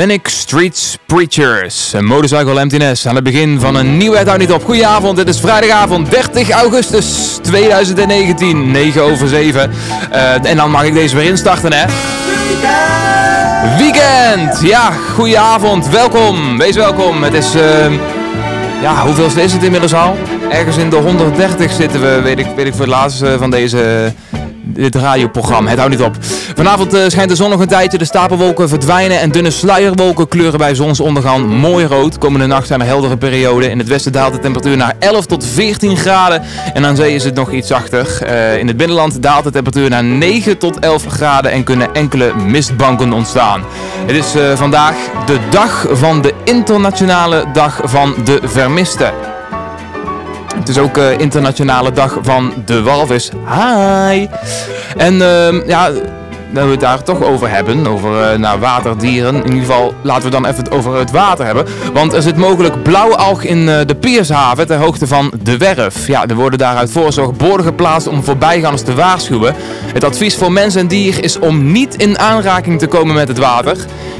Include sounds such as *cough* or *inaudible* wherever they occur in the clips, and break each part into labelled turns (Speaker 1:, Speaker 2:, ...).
Speaker 1: Manic Streets Preachers, een motorcycle emptiness aan het begin van een nieuwe Het niet op. Goedenavond, het is vrijdagavond 30 augustus 2019, 9 over 7. Uh, en dan mag ik deze weer instarten hè. Weekend! Ja, goedenavond, welkom, wees welkom. Het is, uh, ja, hoeveelste is het inmiddels al? Ergens in de 130 zitten we, weet ik, weet ik voor het laatste van deze dit radioprogramma. Het houdt niet op. Vanavond uh, schijnt de zon nog een tijdje. De stapelwolken verdwijnen en dunne sluierwolken kleuren bij zonsondergang mooi rood. Komende nacht zijn er heldere perioden. In het westen daalt de temperatuur naar 11 tot 14 graden. En aan zee is het nog iets zachter. Uh, in het binnenland daalt de temperatuur naar 9 tot 11 graden en kunnen enkele mistbanken ontstaan. Het is uh, vandaag de dag van de internationale dag van de vermisten. Het is ook internationale dag van de walvis. Hi! En uh, ja, we het daar toch over hebben, over nou, waterdieren. In ieder geval laten we dan even over het water hebben. Want er zit mogelijk blauwalg in uh, de Piershaven ter hoogte van de Werf. Ja, er worden daaruit voorzorg borden geplaatst om voorbijgangers te waarschuwen. Het advies voor mens en dier is om niet in aanraking te komen met het water.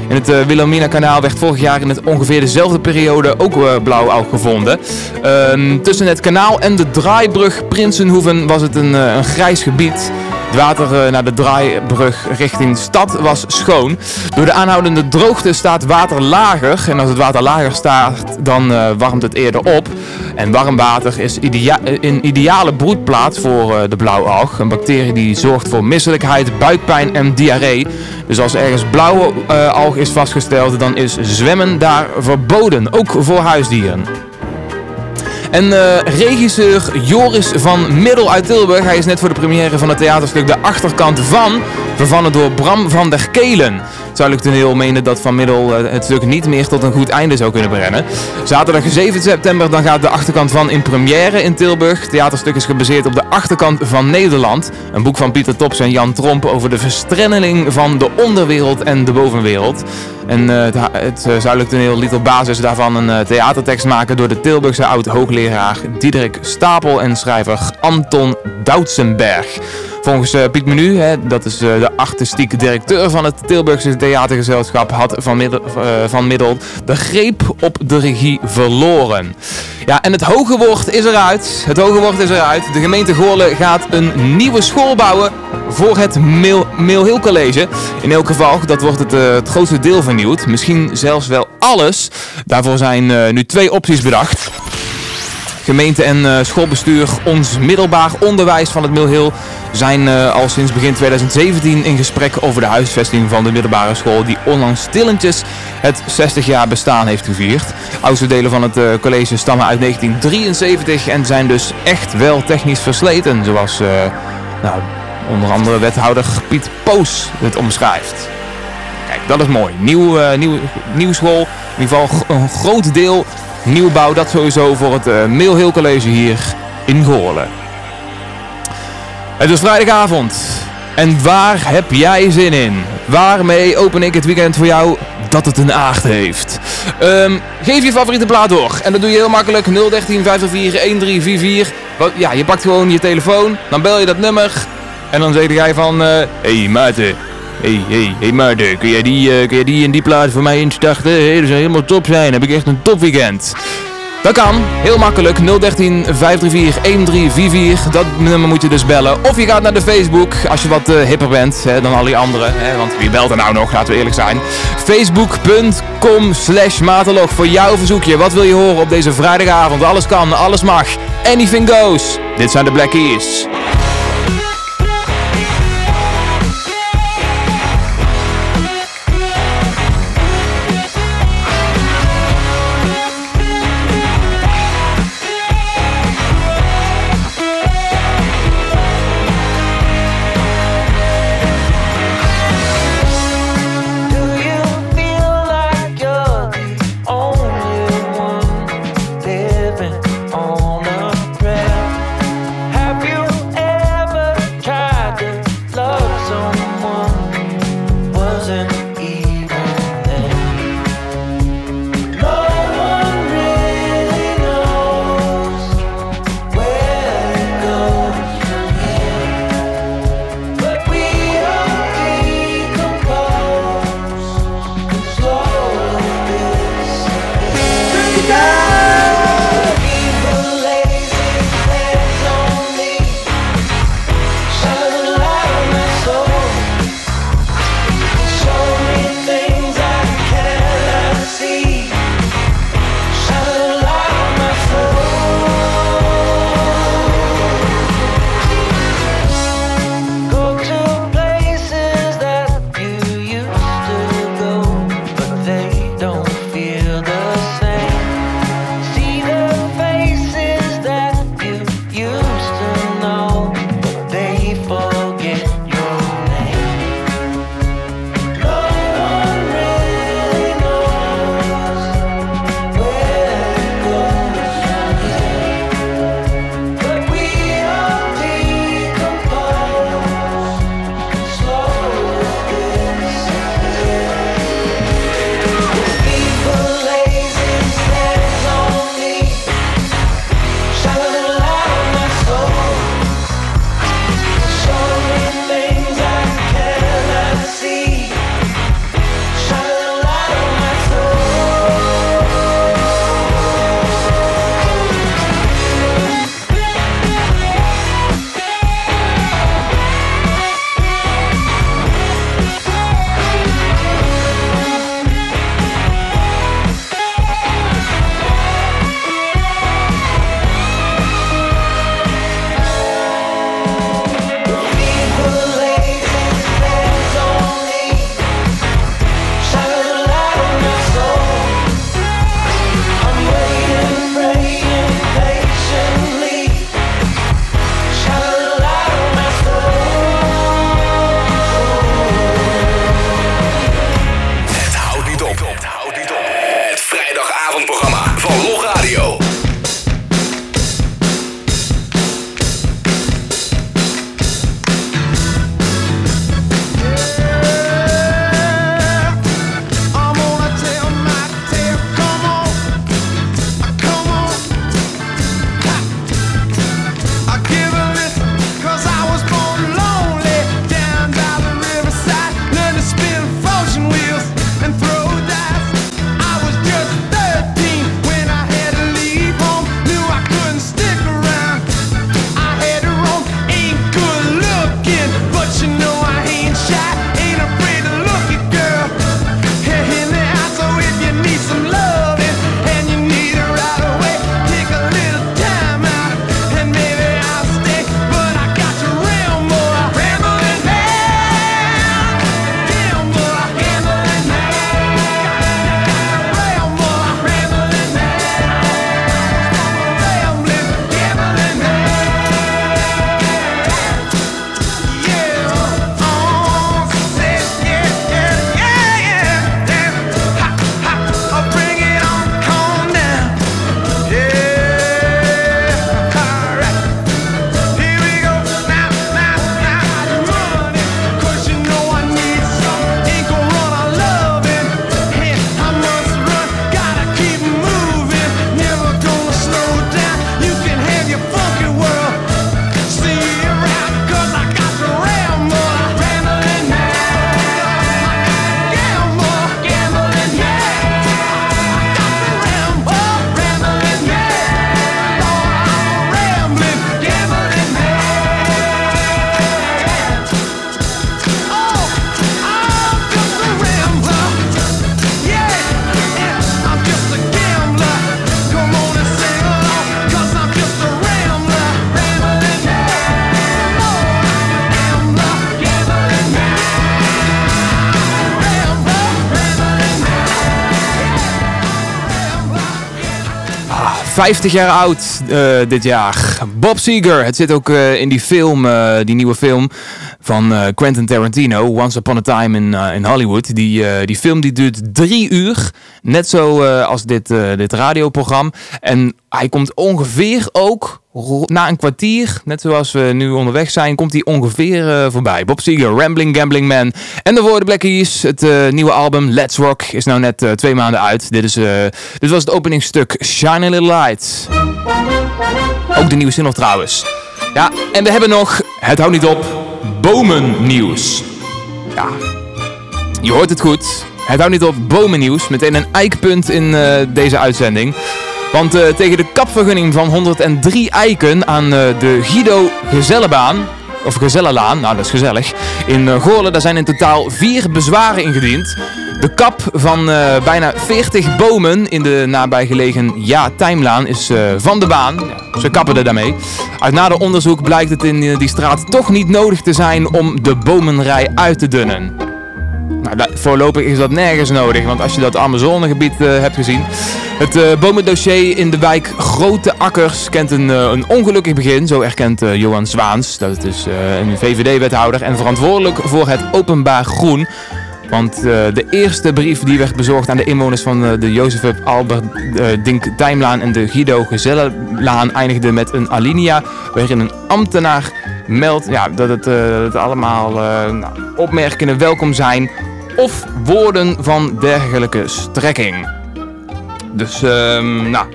Speaker 1: In het uh, Wilhelmina kanaal werd vorig jaar in het ongeveer dezelfde periode ook uh, blauwalg gevonden. Uh, tussen het kanaal en de draaibrug Prinsenhoeven was het een, een grijs gebied. Het water uh, naar de draaibrug richting stad was schoon. Door de aanhoudende droogte staat water lager. En als het water lager staat, dan uh, warmt het eerder op. En warm water is idea een ideale broedplaats voor de blauwalg. Een bacterie die zorgt voor misselijkheid, buikpijn en diarree. Dus als ergens blauwe alg is vastgesteld, dan is zwemmen daar verboden. Ook voor huisdieren. En uh, regisseur Joris van Middel uit Tilburg, hij is net voor de première van het theaterstuk De Achterkant van, vervangen door Bram van der Kelen. Zuidelijk toneel meende dat Van Middel uh, het stuk niet meer tot een goed einde zou kunnen brengen. Zaterdag 7 september dan gaat De Achterkant van in première in Tilburg. Het theaterstuk is gebaseerd op De Achterkant van Nederland. Een boek van Pieter Tops en Jan Tromp over de verstrenneling van de onderwereld en de bovenwereld. En uh, het, uh, Zuidelijk Toneel liet op basis daarvan een uh, theatertekst maken door de Tilburgse oud-hoogleraar Diederik Stapel en schrijver Anton Doutsenberg. Volgens uh, Piet Menu, hè, dat is uh, de artistieke directeur van het Tilburgse theatergezelschap, had Van Middel, uh, van de greep op de regie verloren. Ja, en het hoge woord is eruit. Het hoge woord is eruit. De gemeente Goorlen gaat een nieuwe school bouwen voor het Hill College. In elk geval, dat wordt het, het grootste deel vernieuwd. Misschien zelfs wel alles. Daarvoor zijn nu twee opties bedacht. Gemeente en uh, schoolbestuur, ons middelbaar onderwijs van het Mill Hill zijn uh, al sinds begin 2017 in gesprek over de huisvesting van de middelbare school die onlangs stillentjes het 60 jaar bestaan heeft gevierd. Oudste delen van het uh, college stammen uit 1973 en zijn dus echt wel technisch versleten, zoals nou, onder andere wethouder Piet Poos het omschrijft. Kijk, dat is mooi. Nieuw, nieuw, nieuw school, in ieder geval een groot deel nieuwbouw, dat sowieso voor het uh, College hier in Goorlen. Het is vrijdagavond. En waar heb jij zin in? Waarmee open ik het weekend voor jou dat het een aard heeft? Um, geef je favoriete plaat door. En dat doe je heel makkelijk. 013 504 1344. Ja, je pakt gewoon je telefoon. Dan bel je dat nummer. En dan zeg jij van... Hé uh, hey, Hey, hey, hey Maarten, kun jij die, uh, kun jij die en die plaat voor mij instarten? Hey, dat zou helemaal top zijn. Heb ik echt een topweekend. Dat kan, heel makkelijk, 013 534 1344. Dat nummer moet je dus bellen. Of je gaat naar de Facebook, als je wat uh, hipper bent hè, dan al die anderen. Hè, want wie belt er nou nog, laten we eerlijk zijn. Facebook.com slash Materlog voor jouw verzoekje. Wat wil je horen op deze vrijdagavond? Alles kan, alles mag. Anything goes. Dit zijn de Black Keys. 50 jaar oud uh, dit jaar. Bob Seger, het zit ook uh, in die film, uh, die nieuwe film van Quentin Tarantino, Once Upon a Time in, in Hollywood. Die, die film die duurt drie uur, net zo als dit, dit radioprogramma. En hij komt ongeveer ook na een kwartier, net zoals we nu onderweg zijn, komt hij ongeveer voorbij. Bob Seger, Rambling Gambling Man. En de woorden Black Keys, het nieuwe album Let's Rock is nou net twee maanden uit. Dit, is, dit was het openingstuk Shine a Little Light. Ook de nieuwe zin trouwens. Ja, en we hebben nog, het houdt niet op, bomennieuws. Ja, je hoort het goed. Het houdt niet op, bomennieuws. Meteen een eikpunt in deze uitzending. Want uh, tegen de kapvergunning van 103 eiken aan uh, de Guido Gezellenbaan, of Gezellenlaan, nou dat is gezellig, in uh, Goorlen, daar zijn in totaal vier bezwaren ingediend. De kap van bijna 40 bomen in de nabijgelegen Ja-Tijmlaan is uh, van de baan. Ze kappen er daarmee. Uit nader onderzoek blijkt het in die straat toch niet nodig te zijn om de bomenrij uit te dunnen. Nou, voorlopig is dat nergens nodig, want als je dat Amazonegebied uh, hebt gezien. Het uh, bomendossier in de wijk Grote Akkers kent een, uh, een ongelukkig begin. Zo erkent Johan Zwaans, dat is een VVD-wethouder en verantwoordelijk voor het openbaar groen. Want de eerste brief die werd bezorgd aan de inwoners van de Jozef Albert Dink Dijmlaan en de Guido Gezellenlaan eindigde met een alinea waarin een ambtenaar meldt ja, dat het, het allemaal nou, opmerkingen welkom zijn of woorden van dergelijke strekking. Dus ehm, nou,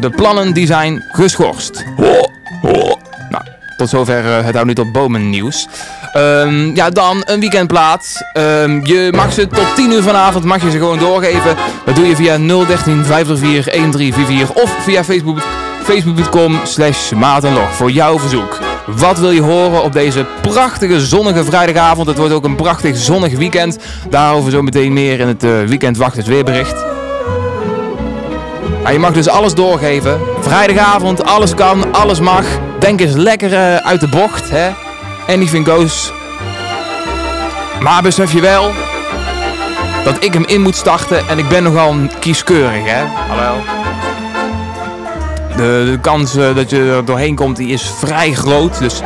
Speaker 1: de plannen die zijn geschorst. Ho, ho. Nou, tot zover het houdt niet op bomen nieuws. Um, ja, dan een weekendplaat. Um, je mag ze tot 10 uur vanavond mag je ze gewoon doorgeven. Dat doe je via 013 504 1344 of via Facebook, facebook.com slash matenlog voor jouw verzoek. Wat wil je horen op deze prachtige zonnige vrijdagavond? Het wordt ook een prachtig zonnig weekend. Daarover zo meteen meer in het uh, weekend wacht het weerbericht. Maar je mag dus alles doorgeven. Vrijdagavond, alles kan, alles mag. Denk eens lekker uh, uit de bocht, hè. Anything goes. Maar besef je wel dat ik hem in moet starten en ik ben nogal kieskeurig, hè? Hallo. De, kans uh, dat je er doorheen komt die is vrij groot, dus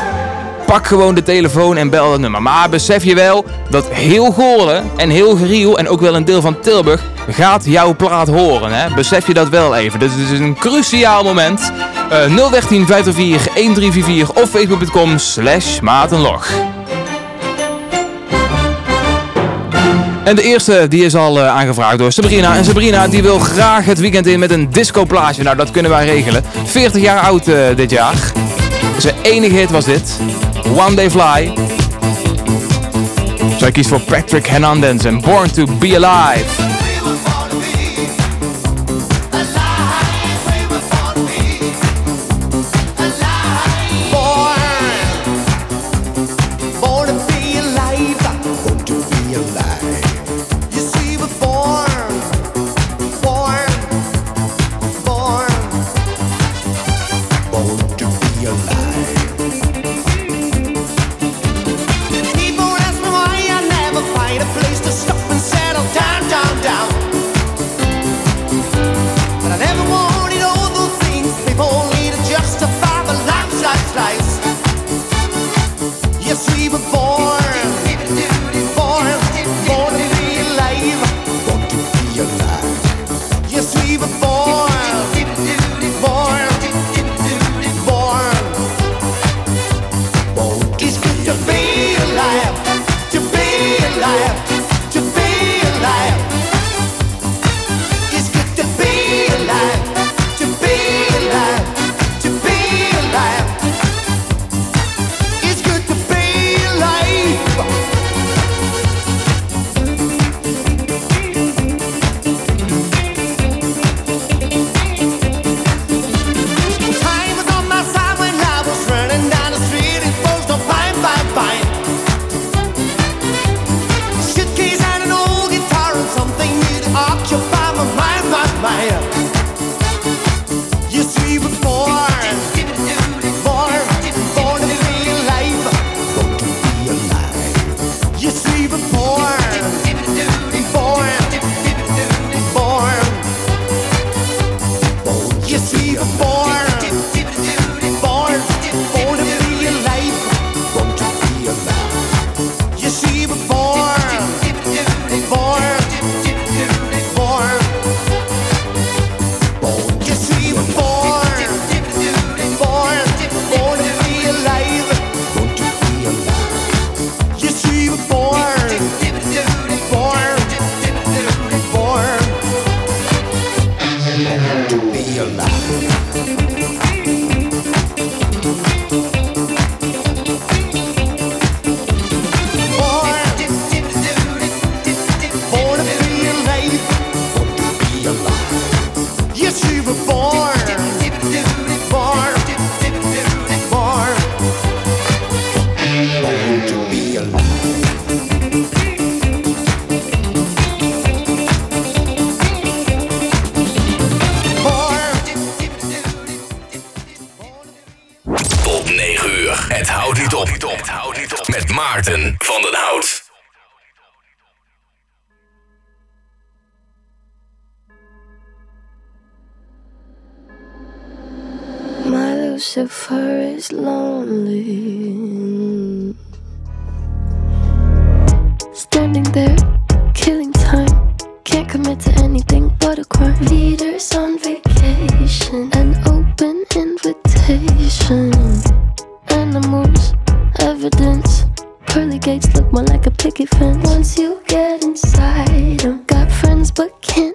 Speaker 1: pak gewoon de telefoon en bel het nummer. Maar besef je wel dat heel Goorlen en heel Geriel en ook wel een deel van Tilburg gaat jouw plaat horen. Hè? Besef je dat wel even. Dus het is een cruciaal moment. Uh, 013 504 1344 of facebook.com slash matenlog. En de eerste die is al uh, aangevraagd door Sabrina. En Sabrina die wil graag het weekend in met een discoplaatje. Nou, dat kunnen wij regelen. 40 jaar oud uh, dit jaar. Zijn enige hit was dit. One Day Fly. Zij kiest voor Patrick Hernandez en Born to Be Alive. Okay.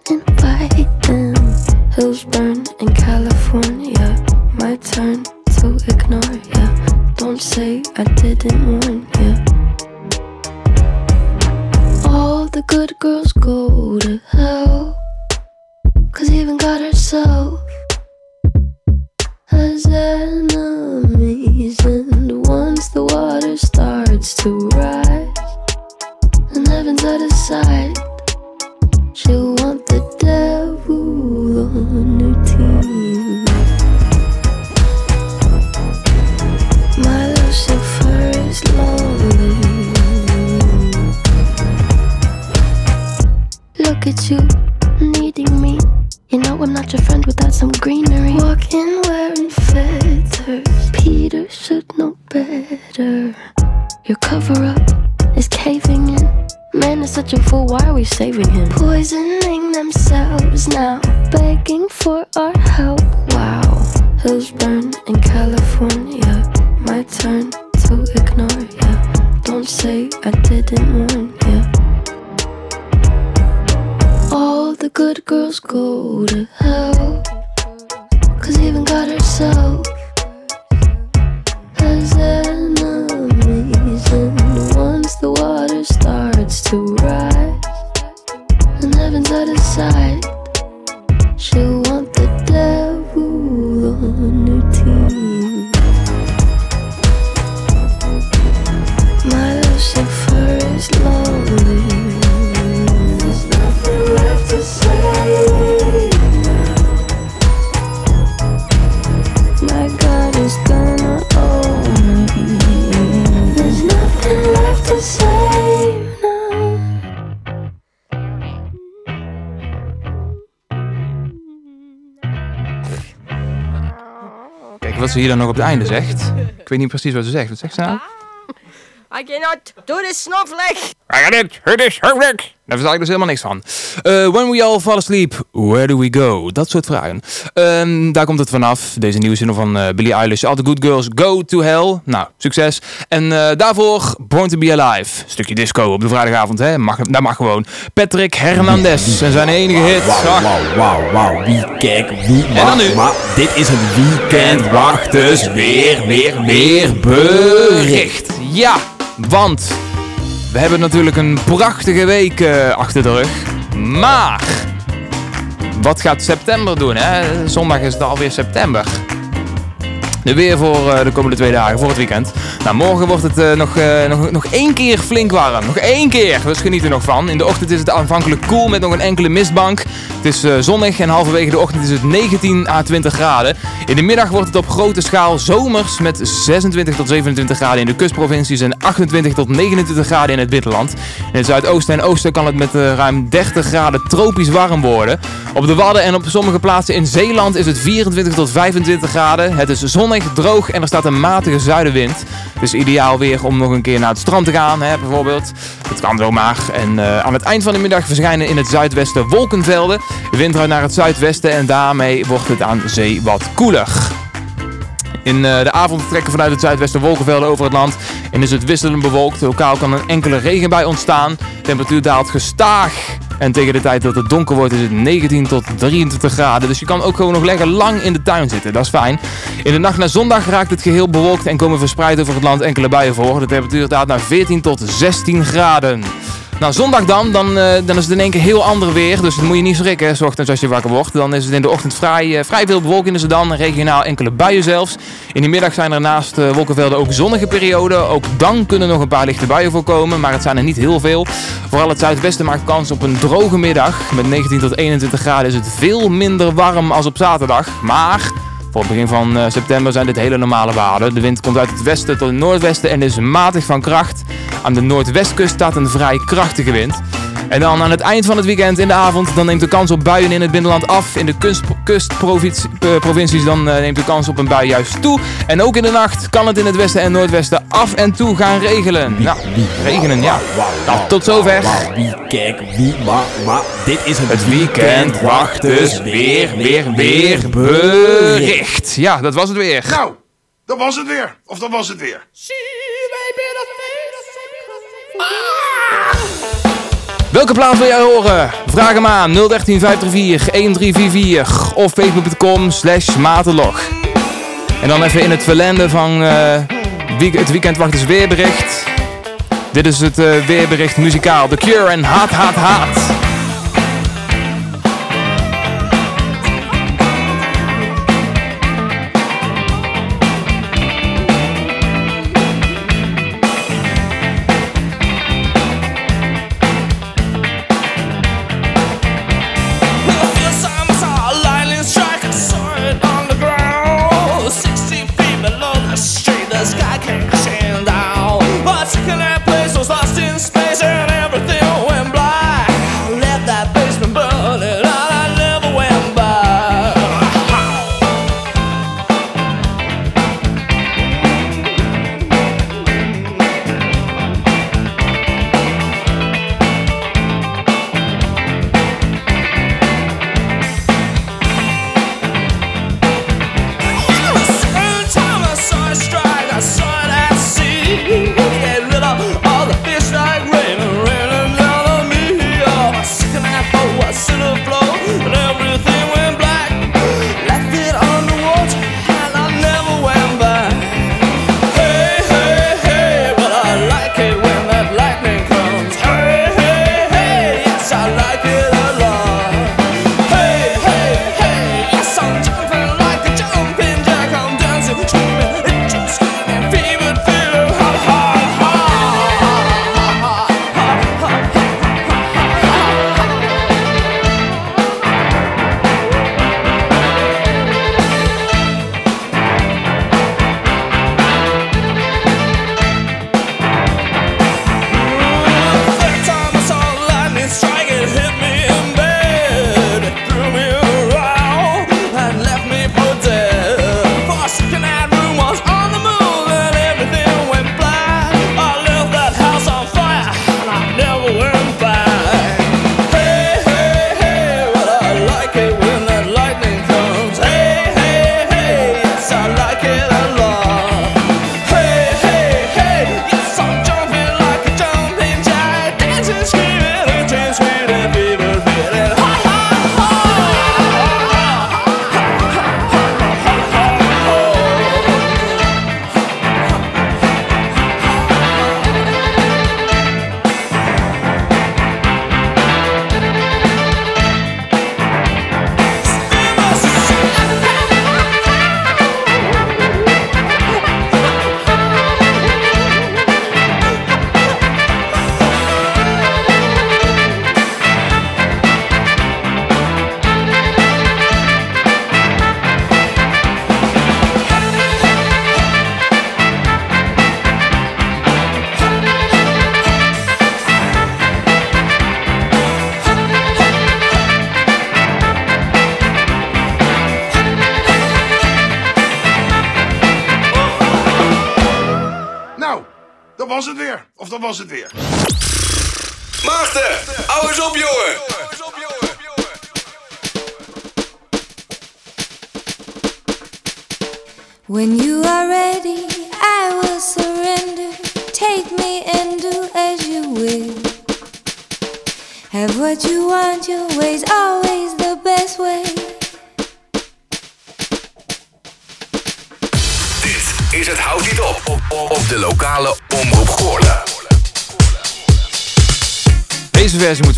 Speaker 1: Ze hier dan nog op het einde zegt. Ik weet niet precies wat ze zegt. Wat zegt ze nou?
Speaker 2: I cannot do this snowflake.
Speaker 1: Daar versta ik dus helemaal niks van. Eh, when we all fall asleep, where do we go? Dat soort vragen. Ehm, daar komt het vanaf. Deze nieuwe zin van eh, Billie Eilish. All the good girls go to hell. Nou, succes. En eh, daarvoor Born to be Alive. Stukje disco op de vrijdagavond. Hè? Mag, dat mag gewoon. Patrick Hernandez en zijn enige hit.
Speaker 3: Wauw,
Speaker 1: Ah,
Speaker 3: wauw, wauw, wauw. Wie, kijk, wie,
Speaker 1: En dan nu?
Speaker 3: maar dit is het weekend. Wacht dus weer, weer, weer
Speaker 1: bericht. Ja, want we hebben natuurlijk een prachtige week eh, achter de rug. Maar wat gaat september doen? Hè? Zondag is het alweer september. Weer voor eh, de komende twee dagen, voor het weekend. Nou, morgen wordt het eh, nog, eh, nog, nog één keer flink warm. Nog één keer, dus geniet er nog van. In de ochtend is het aanvankelijk koel met nog een enkele mistbank. Het is zonnig en halverwege de ochtend is het 19 à 20 graden. In de middag wordt het op grote schaal zomers met 26 tot 27 graden in de kustprovincies en 28 tot 29 graden in het binnenland. In het zuidoosten en oosten kan het met ruim 30 graden tropisch warm worden. Op de Wadden en op sommige plaatsen in Zeeland is het 24 tot 25 graden. Het is zonnig, droog en er staat een matige zuidenwind. Dus ideaal weer om nog een keer naar het strand te gaan, hè, bijvoorbeeld. Dat kan zomaar. En eh, aan het eind van de middag verschijnen in het zuidwesten wolkenvelden. De wind draait naar het zuidwesten en daarmee wordt het aan zee wat koeler. In eh, de avond trekken vanuit het zuidwesten wolkenvelden over het land en is het wisselend bewolkt. Lokaal kan een enkele regenbui ontstaan. De temperatuur daalt gestaag. En tegen de tijd dat het donker wordt is het 19 tot 23 graden. Dus je kan ook gewoon nog lekker lang in de tuin zitten. Dat is fijn. In de nacht naar zondag raakt het geheel bewolkt en komen verspreid over het land enkele buien voor. De temperatuur daalt naar 14 tot 16 graden. Nou, zondag dan, dan, eh, dan is het in één keer heel ander weer. Dus dan moet je niet schrikken, s als je wakker wordt. Dan is het in de ochtend vrij, eh, vrij veel bewolking dan. Regionaal enkele buien zelfs. In de middag zijn er naast eh, wolkenvelden ook zonnige perioden. Ook dan kunnen nog een paar lichte buien voorkomen, maar het zijn er niet heel veel. Vooral het zuidwesten maakt kans op een droge middag. Met 19 tot 21 graden is het veel minder warm als op zaterdag. Maar
Speaker 4: Voor het begin van eh, september zijn dit hele normale waarden. De wind komt uit het westen tot het noordwesten en is matig van kracht. Aan de noordwestkust staat een vrij krachtige wind. En dan aan het eind van het weekend in de avond, dan neemt de kans op buien in het binnenland af. In de kust, kustprovincies dan uh, neemt de kans op een bui juist toe. En ook in de nacht kan het in het westen en noordwesten af en toe gaan regelen. Nou,
Speaker 3: wie,
Speaker 4: regenen, ja. Nou, tot zover.
Speaker 3: Wie, kijk, wie, maar, maar, dit is het,
Speaker 4: Het weekend wacht dus weer, weer, weer bericht. Ja, dat was het weer.
Speaker 5: Nou, dat was het weer. Of dat was het weer.
Speaker 4: Welke plaat wil jij horen? Vraag hem aan 013 534 1344 of facebook.com slash matelog. En dan even in het verlenden van eh, het weekend wacht dus weerbericht. Dit is het eh, weerbericht muzikaal. The Cure en Hot Hot Hot.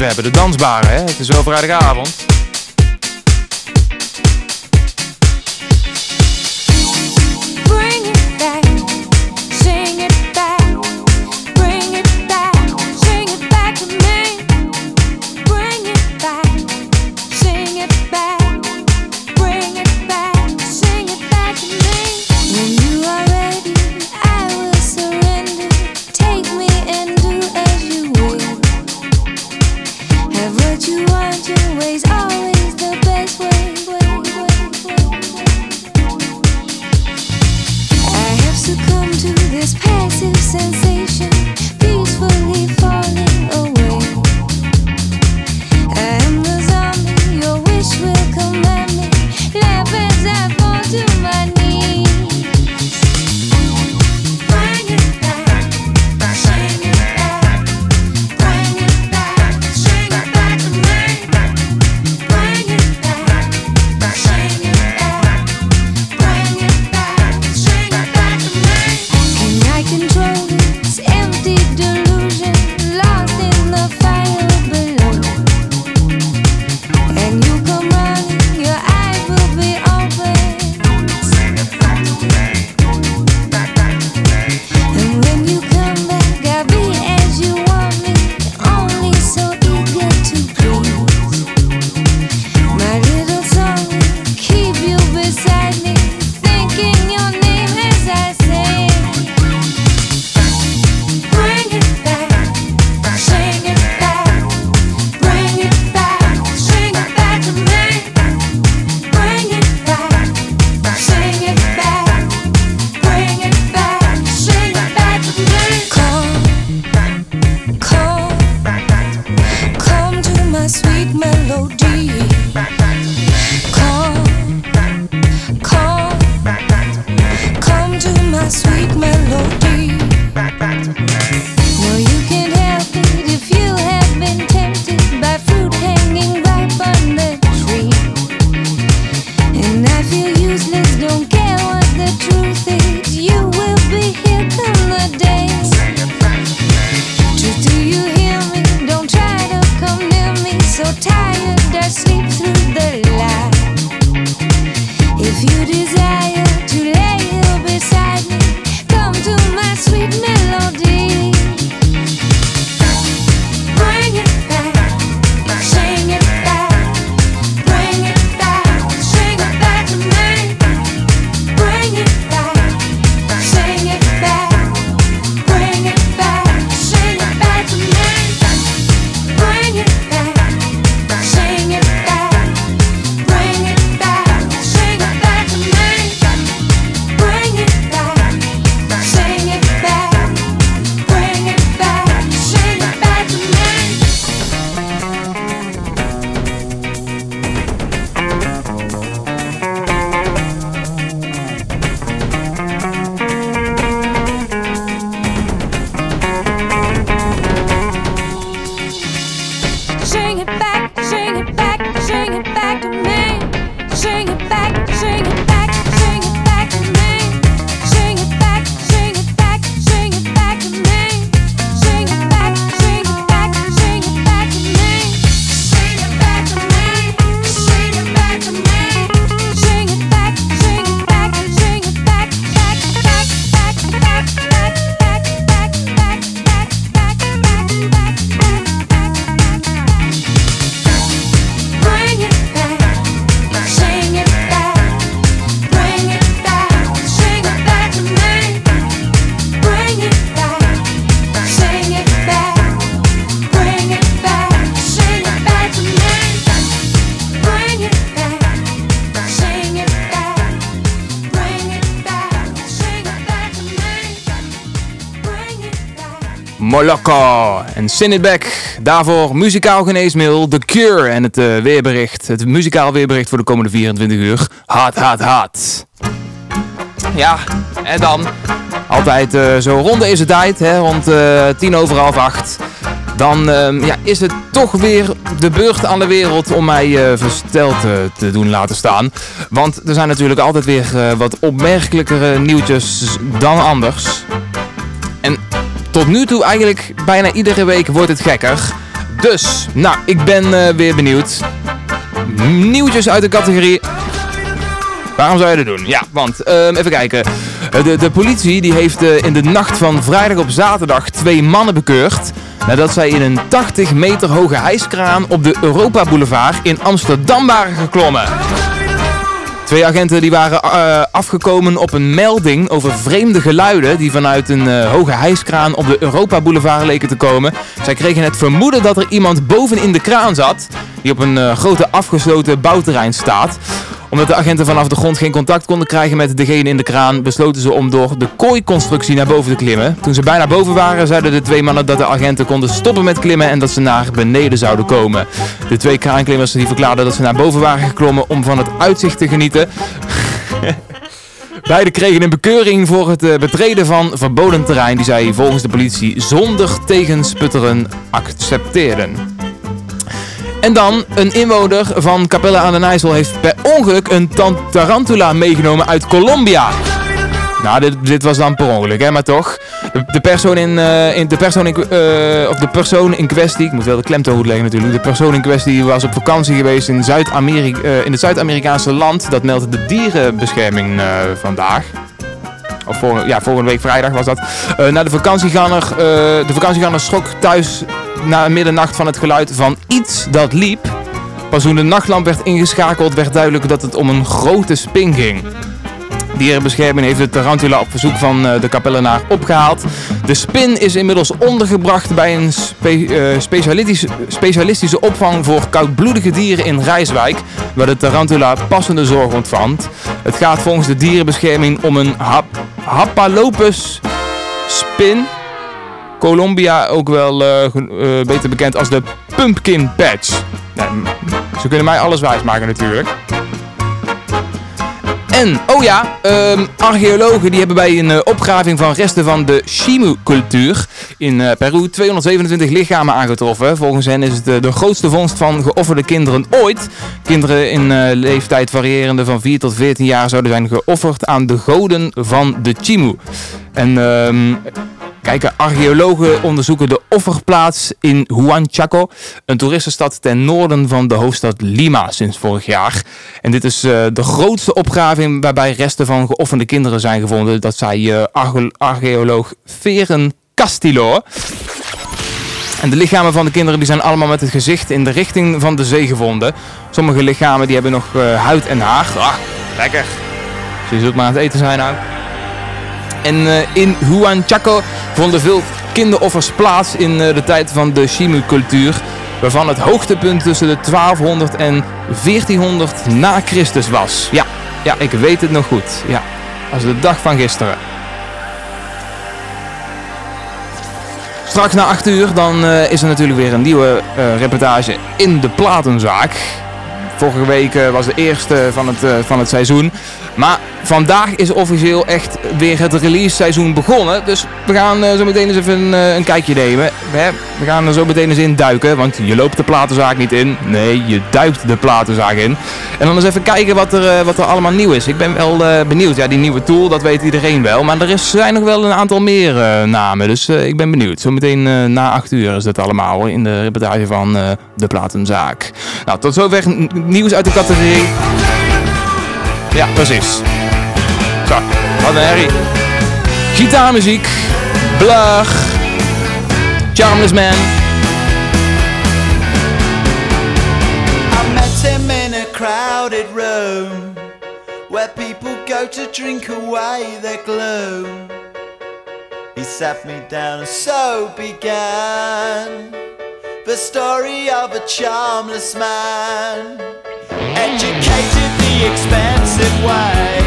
Speaker 4: We hebben, de dansbare. Hè? Het is wel vrijdagavond.
Speaker 6: In It Back.
Speaker 1: Daarvoor muzikaal geneesmiddel The Cure en het eh, weerbericht. Het muzikaal weerbericht voor de komende 24 uur. Hard, hard, hard. Ja, en dan? Altijd uh, zo rond het tijd, hè, rond eh, tien over half acht. Dan ehm, ja, is het toch weer de beurt aan de wereld om mij versteld te doen laten staan. Want er zijn natuurlijk altijd weer wat opmerkelijkere nieuwtjes dan anders tot nu toe eigenlijk bijna iedere week wordt het gekker. Dus, nou, ik ben eh, weer benieuwd. Nieuwtjes uit de categorie... Waarom zou je dat doen? Ja, want, ehm, even kijken. Eh, de, de politie die heeft eh, in de nacht van vrijdag op zaterdag twee mannen bekeurd... nadat zij in een 80 meter hoge hijskraan op de Europa Boulevard in Amsterdam waren geklommen. Twee agenten die waren eh, afgekomen op een melding over vreemde geluiden die vanuit een eh, hoge hijskraan op de Europa Boulevard leken te komen. Zij kregen het vermoeden dat er iemand boven in de kraan zat, die op een eh, grote afgesloten bouwterrein staat. Omdat de agenten vanaf de grond geen contact konden krijgen met degene in de kraan, besloten ze om door de kooiconstructie naar boven te klimmen. Toen ze bijna boven waren, zeiden de twee mannen dat de agenten konden stoppen met klimmen en dat ze naar beneden zouden komen. De twee kraanklimmers die verklaarden dat ze naar boven waren geklommen om van het uitzicht te genieten. *laughs* Beiden kregen een bekeuring voor het eh, betreden van verboden terrein die zij volgens de politie zonder tegensputteren accepteerden. En dan, een inwoner van Capelle aan den IJssel heeft per ongeluk een tarantula meegenomen uit Colombia. Nou, dit, dit was dan per ongeluk, hè, maar toch. De, persoon in, eh, in, de persoon in, eh, of de persoon in kwestie, ik moet wel de klemtoon goed leggen natuurlijk. De persoon in kwestie was op vakantie geweest in, Zuid-Amerika, eh, in het Zuid-Amerikaanse land. Dat meldt de dierenbescherming vandaag. Of ja, volgende week vrijdag was dat. Eh na de vakantieganger, de vakantieganger schrok thuis na middernacht van het geluid van iets dat liep. Pas toen de nachtlamp werd ingeschakeld werd duidelijk dat het om een grote spin ging. Dierenbescherming heeft de tarantula op verzoek van eh, de kapellenaar opgehaald. De spin is inmiddels ondergebracht bij een eh, specialistisch- specialistische opvang voor koudbloedige dieren in Rijswijk, waar de tarantula passende zorg ontvangt. Het gaat volgens de dierenbescherming om een hap- spin. Colombia ook wel eh, eh, beter bekend als de pumpkin patch. Ze kunnen mij alles wijsmaken natuurlijk. En, oh ja, ehm, archeologen die hebben bij een eh, opgraving van resten van de Chimu-cultuur in Peru 227 lichamen aangetroffen. Volgens hen is het de grootste vondst van geofferde kinderen ooit. Kinderen in leeftijd variërende van 4 tot 14 jaar zouden zijn geofferd aan de goden van de Chimu. En ehm, Kijken, archeologen onderzoeken de offerplaats in Huanchaco, een toeristenstad ten noorden van de hoofdstad Lima sinds vorig jaar. En dit is eh, de grootste opgraving waarbij resten van geofferde kinderen zijn gevonden. Dat zei eh, arche- archeoloog Feren Castillo. En de lichamen van de kinderen die zijn allemaal met het gezicht in de richting van de zee gevonden. Sommige lichamen die hebben nog eh, huid en haar. Ah, lekker. Ze zult maar aan het eten zijn nou. En eh, in Huanchaco vonden veel kinderoffers plaats in eh, de tijd van de Chimu-cultuur. Waarvan het hoogtepunt tussen de 1200 en 1400 na Christus was. Ja, ja, ik weet het nog goed. Ja, als de dag van gisteren. Straks na 8 uur dan eh, is er natuurlijk weer een nieuwe reportage in de platenzaak. Vorige week eh, was de eerste van het, eh, van het seizoen. Maar vandaag is officieel echt weer het release seizoen begonnen. Dus we gaan eh, zo meteen eens even een, een kijkje nemen. We gaan er zo meteen eens in duiken. Want je loopt de platenzaak niet in. Nee, je duikt de platenzaak in. En dan eens even kijken wat er, wat er allemaal nieuw is. Ik ben wel benieuwd. Ja, die nieuwe tool, dat weet iedereen wel. Maar er is, zijn nog wel een aantal meer namen. Dus ik ben benieuwd. Zometeen eh na 8 uur is dat allemaal. In de reportage van de platenzaak. Nou, tot zover nieuws uit de categorie. Ja, precies. Zo, wat een herrie. Gitaarmuziek. Blur. Charmless Man.
Speaker 7: I met him in a crowded room where people go to drink away their gloom. He sat me down and so began the story of a charmless man, educated the expensive way.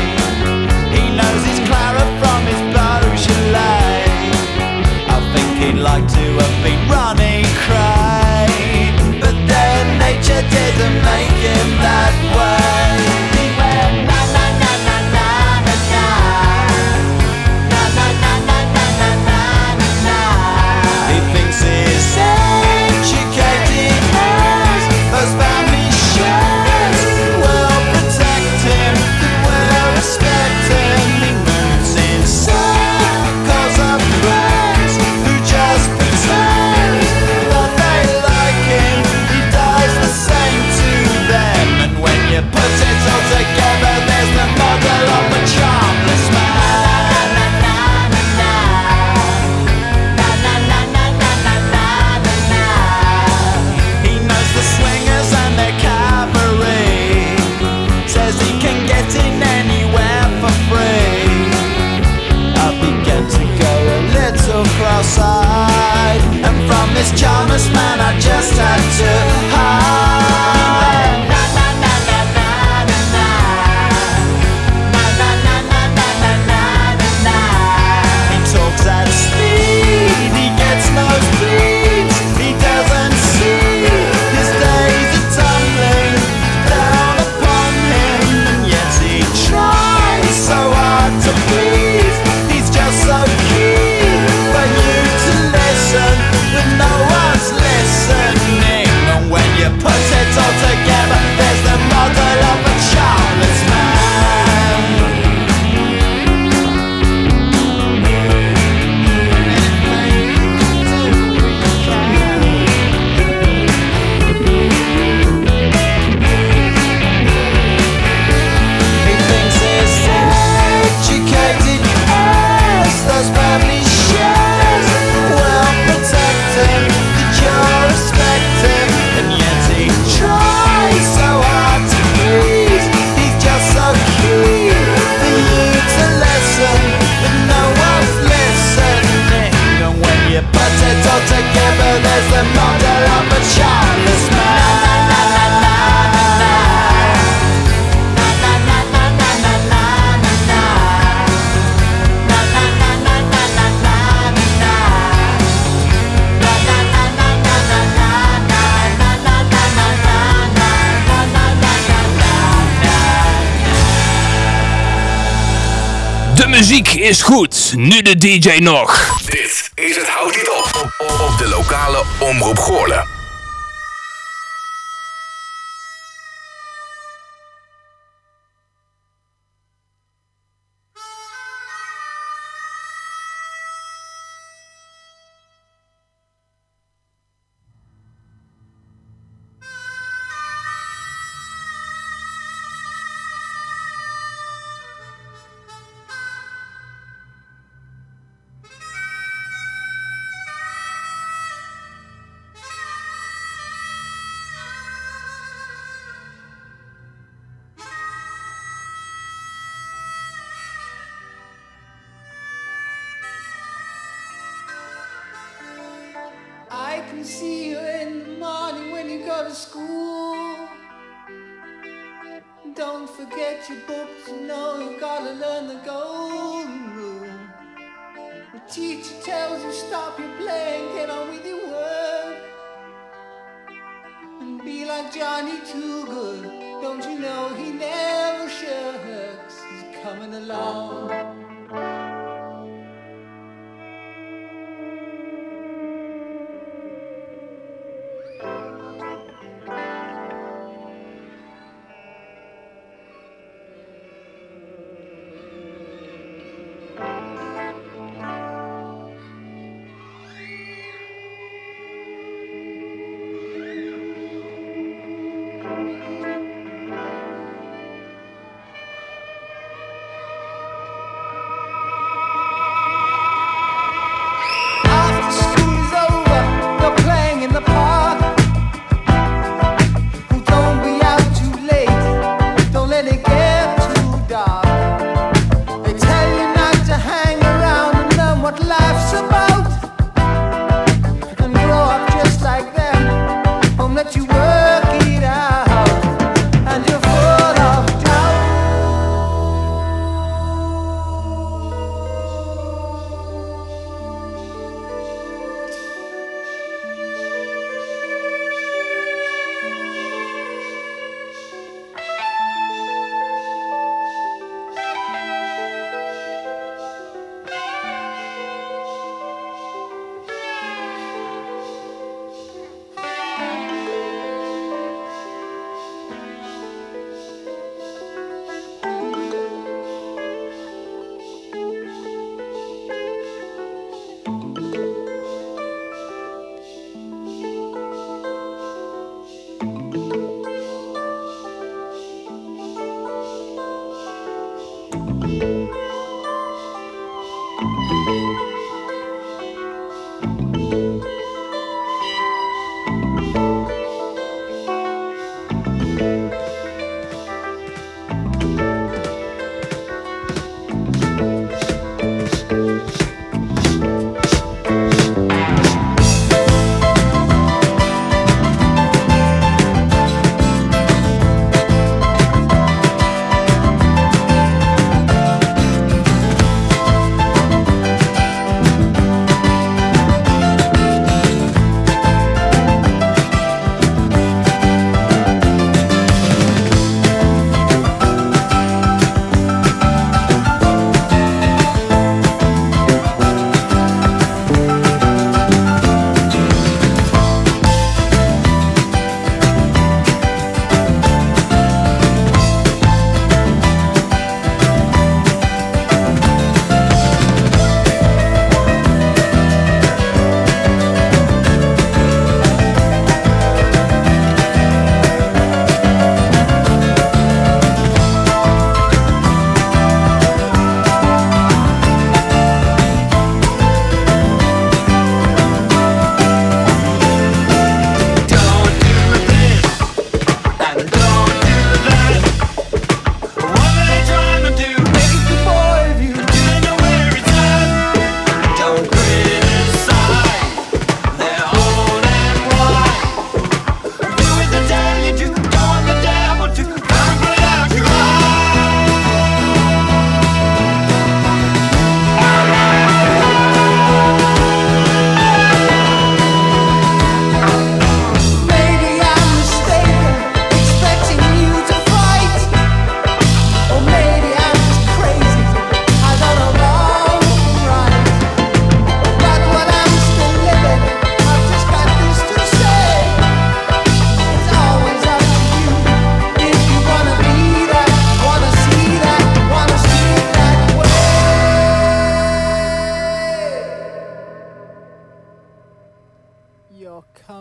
Speaker 7: He knows his Clara from his Beaujolais. I think he'd like to have been running cray, but then nature didn't make him that way.
Speaker 8: Is goed, nu de DJ nog.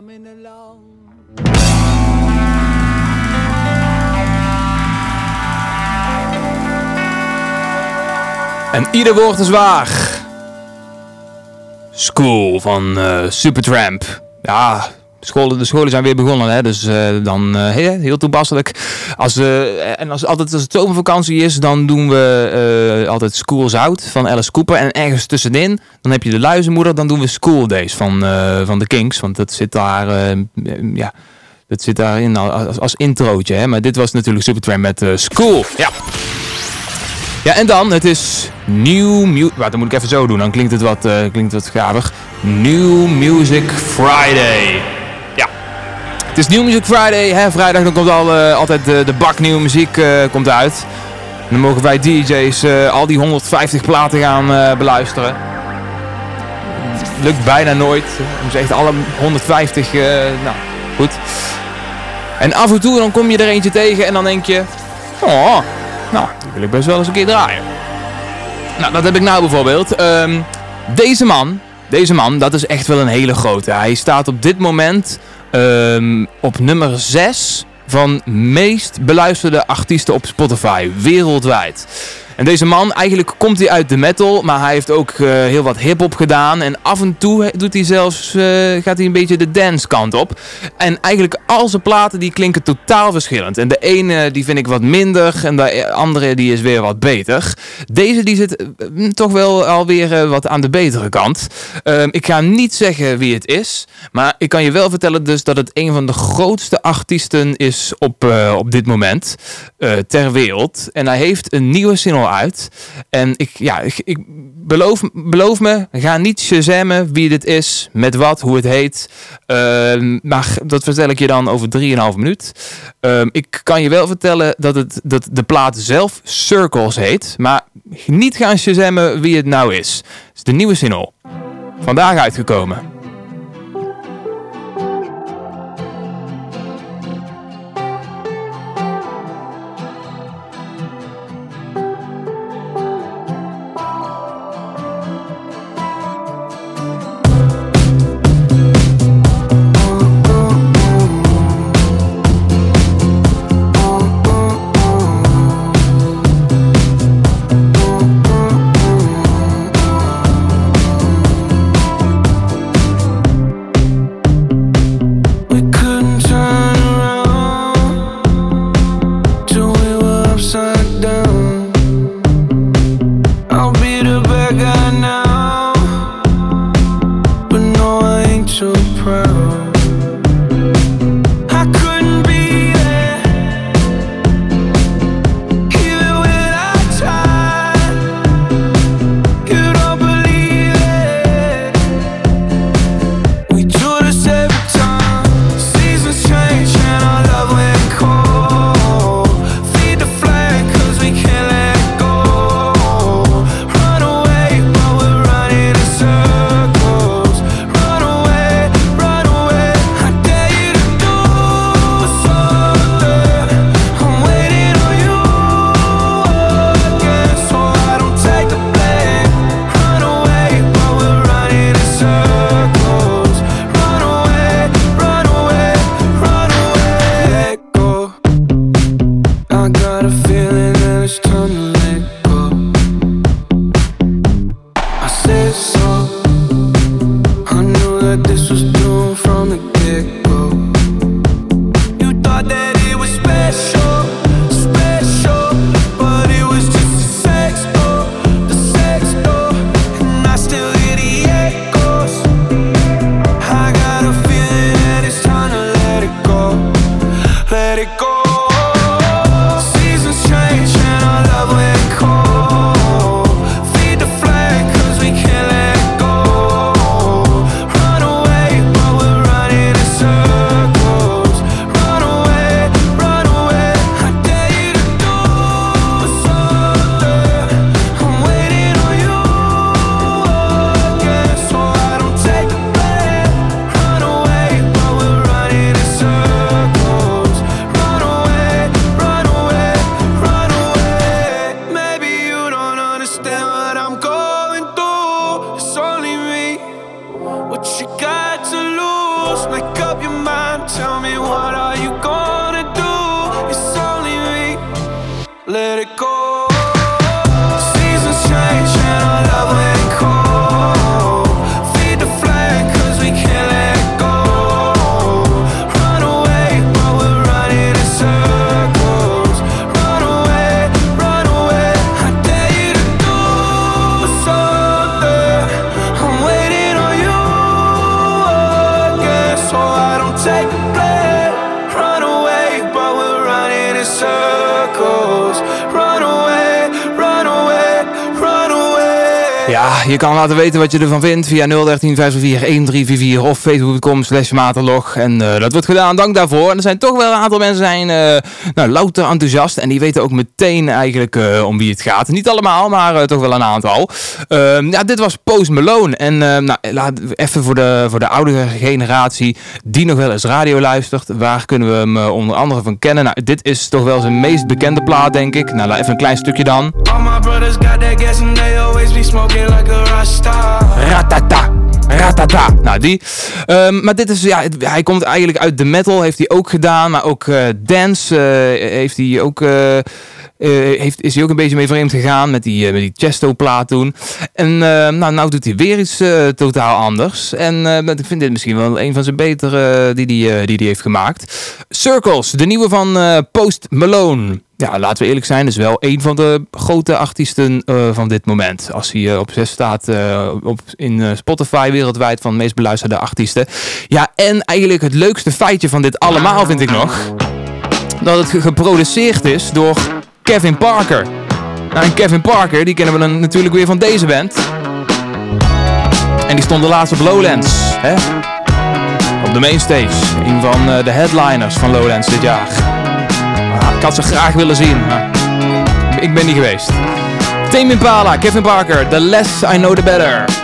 Speaker 9: Coming along.
Speaker 1: En ieder woord is waar. School van eh, Supertramp. Ja, scholen, de scholen zijn weer begonnen, hè? dus eh, dan eh, heel, toepasselijk. Als, eh, en als, altijd als het zomervakantie is, dan doen we altijd Schools Out van Alice Cooper. En ergens tussenin, dan heb je de luizenmoeder, dan doen we School Days van, van de Kings. Want dat zit daar, ja, dat zit daarin als, als introotje. Hè? Maar dit was natuurlijk Supertramp met School. Ja. Ja, en dan, het is New Music... Wacht, dan moet ik even zo doen, dan klinkt het wat, eh klinkt wat gavig. New Music Friday. Het is New Music Friday, hè. Vrijdag dan komt al, eh, altijd de, de bak nieuwe muziek eh, komt uit. Dan mogen wij DJ's eh, al die 150 platen gaan beluisteren. Lukt bijna nooit. Om ze echt alle 150, eh, nou, goed. En af en toe dan kom je er eentje tegen en dan denk je... Oh, nou, die wil ik best wel eens een keer draaien. Nou, dat heb ik nou bijvoorbeeld. Ehm, deze man, deze man, dat is echt wel een hele grote. Hij staat op dit moment ehm, op nummer 6 van meest beluisterde artiesten op Spotify wereldwijd. En deze man, eigenlijk komt hij uit de metal, maar hij heeft ook eh, heel wat hip-hop gedaan. En af en toe doet hij zelfs, eh, gaat hij een beetje de dance kant op. En eigenlijk al zijn platen die klinken totaal verschillend. En de ene die vind ik wat minder en de andere die is weer wat beter. Deze die zit eh, toch wel alweer wat aan de betere kant. Ehm, ik ga niet zeggen wie het is, maar ik kan je wel vertellen dus dat het een van de grootste artiesten is op, op dit moment ter wereld. En hij heeft een nieuwe single uit. En ik, ja, ik, ik beloof, beloof me, ga niet shazammen wie dit is, met wat, hoe het heet. Ehm, maar dat vertel ik je dan over 3,5 minuut. Ehm, ik kan je wel vertellen dat, het, dat de plaat zelf Circles heet. Maar niet gaan shazammen wie het nou is. Het is de nieuwe single. Vandaag uitgekomen. Kan laten weten wat je ervan vindt via 013 504 1344 of facebook.com slash materlog. En eh, dat wordt gedaan, dank daarvoor. En er zijn toch wel een aantal mensen zijn eh, nou, louter enthousiast. En die weten ook meteen eigenlijk eh, om wie het gaat. Niet allemaal, maar toch wel een aantal. Ehm, ja, dit was Post Malone. En nou, laat, even voor de, voor de oudere generatie die nog wel eens radio luistert. Waar kunnen we hem onder andere van kennen? Nou, dit is toch wel zijn meest bekende plaat, denk ik. Nou, laat even een klein stukje dan.
Speaker 10: My brothers got that gas and they always be smoking like a rasta.
Speaker 1: Ratata. Ratata. Nou, die. Ehm, maar dit is, ja, hij komt eigenlijk uit de metal, heeft hij ook gedaan. Maar ook eh, dance eh, heeft hij ook, eh, heeft, is hij ook een beetje mee vreemd gegaan met die, met die Chesto-plaat toen. En nou, nou doet hij weer iets totaal anders. En ik vind dit misschien wel een van zijn betere die hij die, die die heeft gemaakt. Circles, de nieuwe van Post Malone. Ja, laten we eerlijk zijn, is wel een van de grote artiesten eh, van dit moment. Als hij eh, op 6 staat eh, op, in Spotify wereldwijd van de meest beluisterde artiesten. Ja, en eigenlijk het leukste feitje van dit allemaal vind ik nog. Dat het ge- geproduceerd is door Kevin Parker. Nou, en Kevin Parker, die kennen we dan natuurlijk weer van deze band. En die stond de laatst op Lowlands. Hè? Op de mainstage. Een van de headliners van Lowlands dit jaar. Ik had ze graag willen zien, maar ik ben niet geweest. Tame Impala, Kevin Parker, The Less I Know The Better.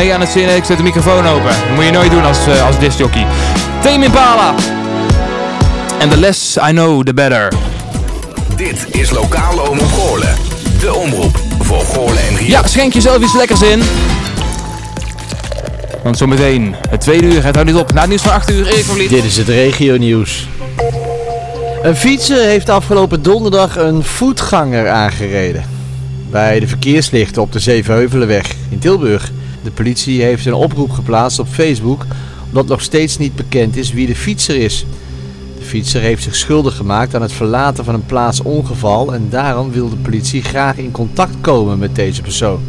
Speaker 1: Mee aan het zinnen. Ik zet de microfoon open. Dat moet je nooit doen als, uh, als discjockey. Tame Impala. And the less I know, the better.
Speaker 11: Dit is Lokale Omroep Goorlen. De omroep voor Goorlen en Rio.
Speaker 1: Ja, schenk jezelf iets lekkers in. Want zometeen, het tweede uur, het houdt niet op. Na het nieuws van 8 uur, Erik van Vliet.
Speaker 12: Dit is het regio nieuws. Een fietser heeft afgelopen donderdag een voetganger aangereden. Bij de verkeerslichten op de Zevenheuvelenweg in Tilburg. De politie heeft een oproep geplaatst op Facebook omdat nog steeds niet bekend is wie de fietser is. De fietser heeft zich schuldig gemaakt aan het verlaten van een plaats ongeval en daarom wil de politie graag in contact komen met deze persoon.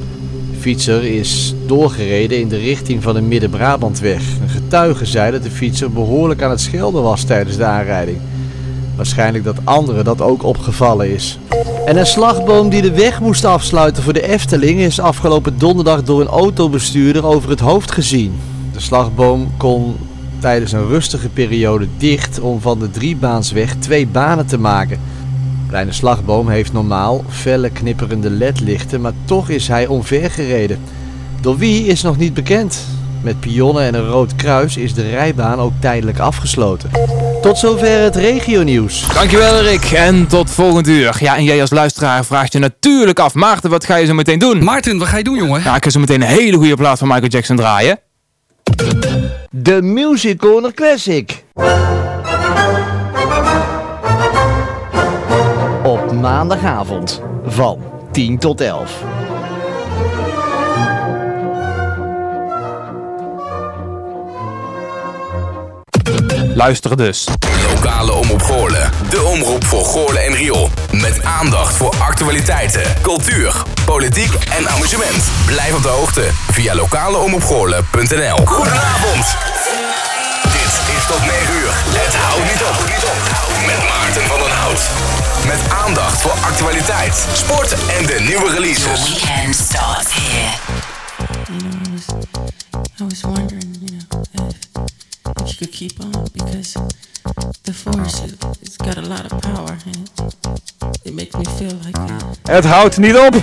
Speaker 12: De fietser is doorgereden in de richting van de Midden-Brabantweg. Een getuige zei dat de fietser behoorlijk aan het schelden was tijdens de aanrijding. Waarschijnlijk dat anderen dat ook opgevallen is. En een slagboom die de weg moest afsluiten voor de Efteling is afgelopen donderdag door een autobestuurder over het hoofd gezien. De slagboom kon tijdens een rustige periode dicht om van de driebaansweg twee banen te maken. Kleine slagboom heeft normaal felle knipperende ledlichten, maar toch is hij omvergereden. Door wie is nog niet bekend. Met pionnen en een rood kruis is de rijbaan ook tijdelijk afgesloten. Tot zover het regionieuws.
Speaker 1: Dankjewel Erik en tot volgend uur. Ja, en jij als luisteraar vraagt je natuurlijk af, Maarten, wat ga je zo meteen doen?
Speaker 13: Maarten, wat ga je doen jongen?
Speaker 1: Ja, ik ga zo meteen een hele goede plaat van Michael Jackson draaien.
Speaker 12: De Music Corner Classic. Op maandagavond van 10 tot 11.
Speaker 1: Luister dus.
Speaker 11: Lokale Omroep Goorlen. De omroep voor Goorlen en Riool. Met aandacht voor actualiteiten, cultuur, politiek en amusement. Blijf op de hoogte via lokaleomroepgoorlen.nl Goedenavond. Dit is tot 9 uur. Het houdt niet op. Met Maarten van den Hout. Met aandacht voor actualiteit, sport en de nieuwe releases.
Speaker 14: weekend starts here.
Speaker 15: You know, I was, I was wondering, you know, if, if you could keep on because the force it, it's got a lot of power and it, it makes me feel like uh,
Speaker 1: Het houdt niet op.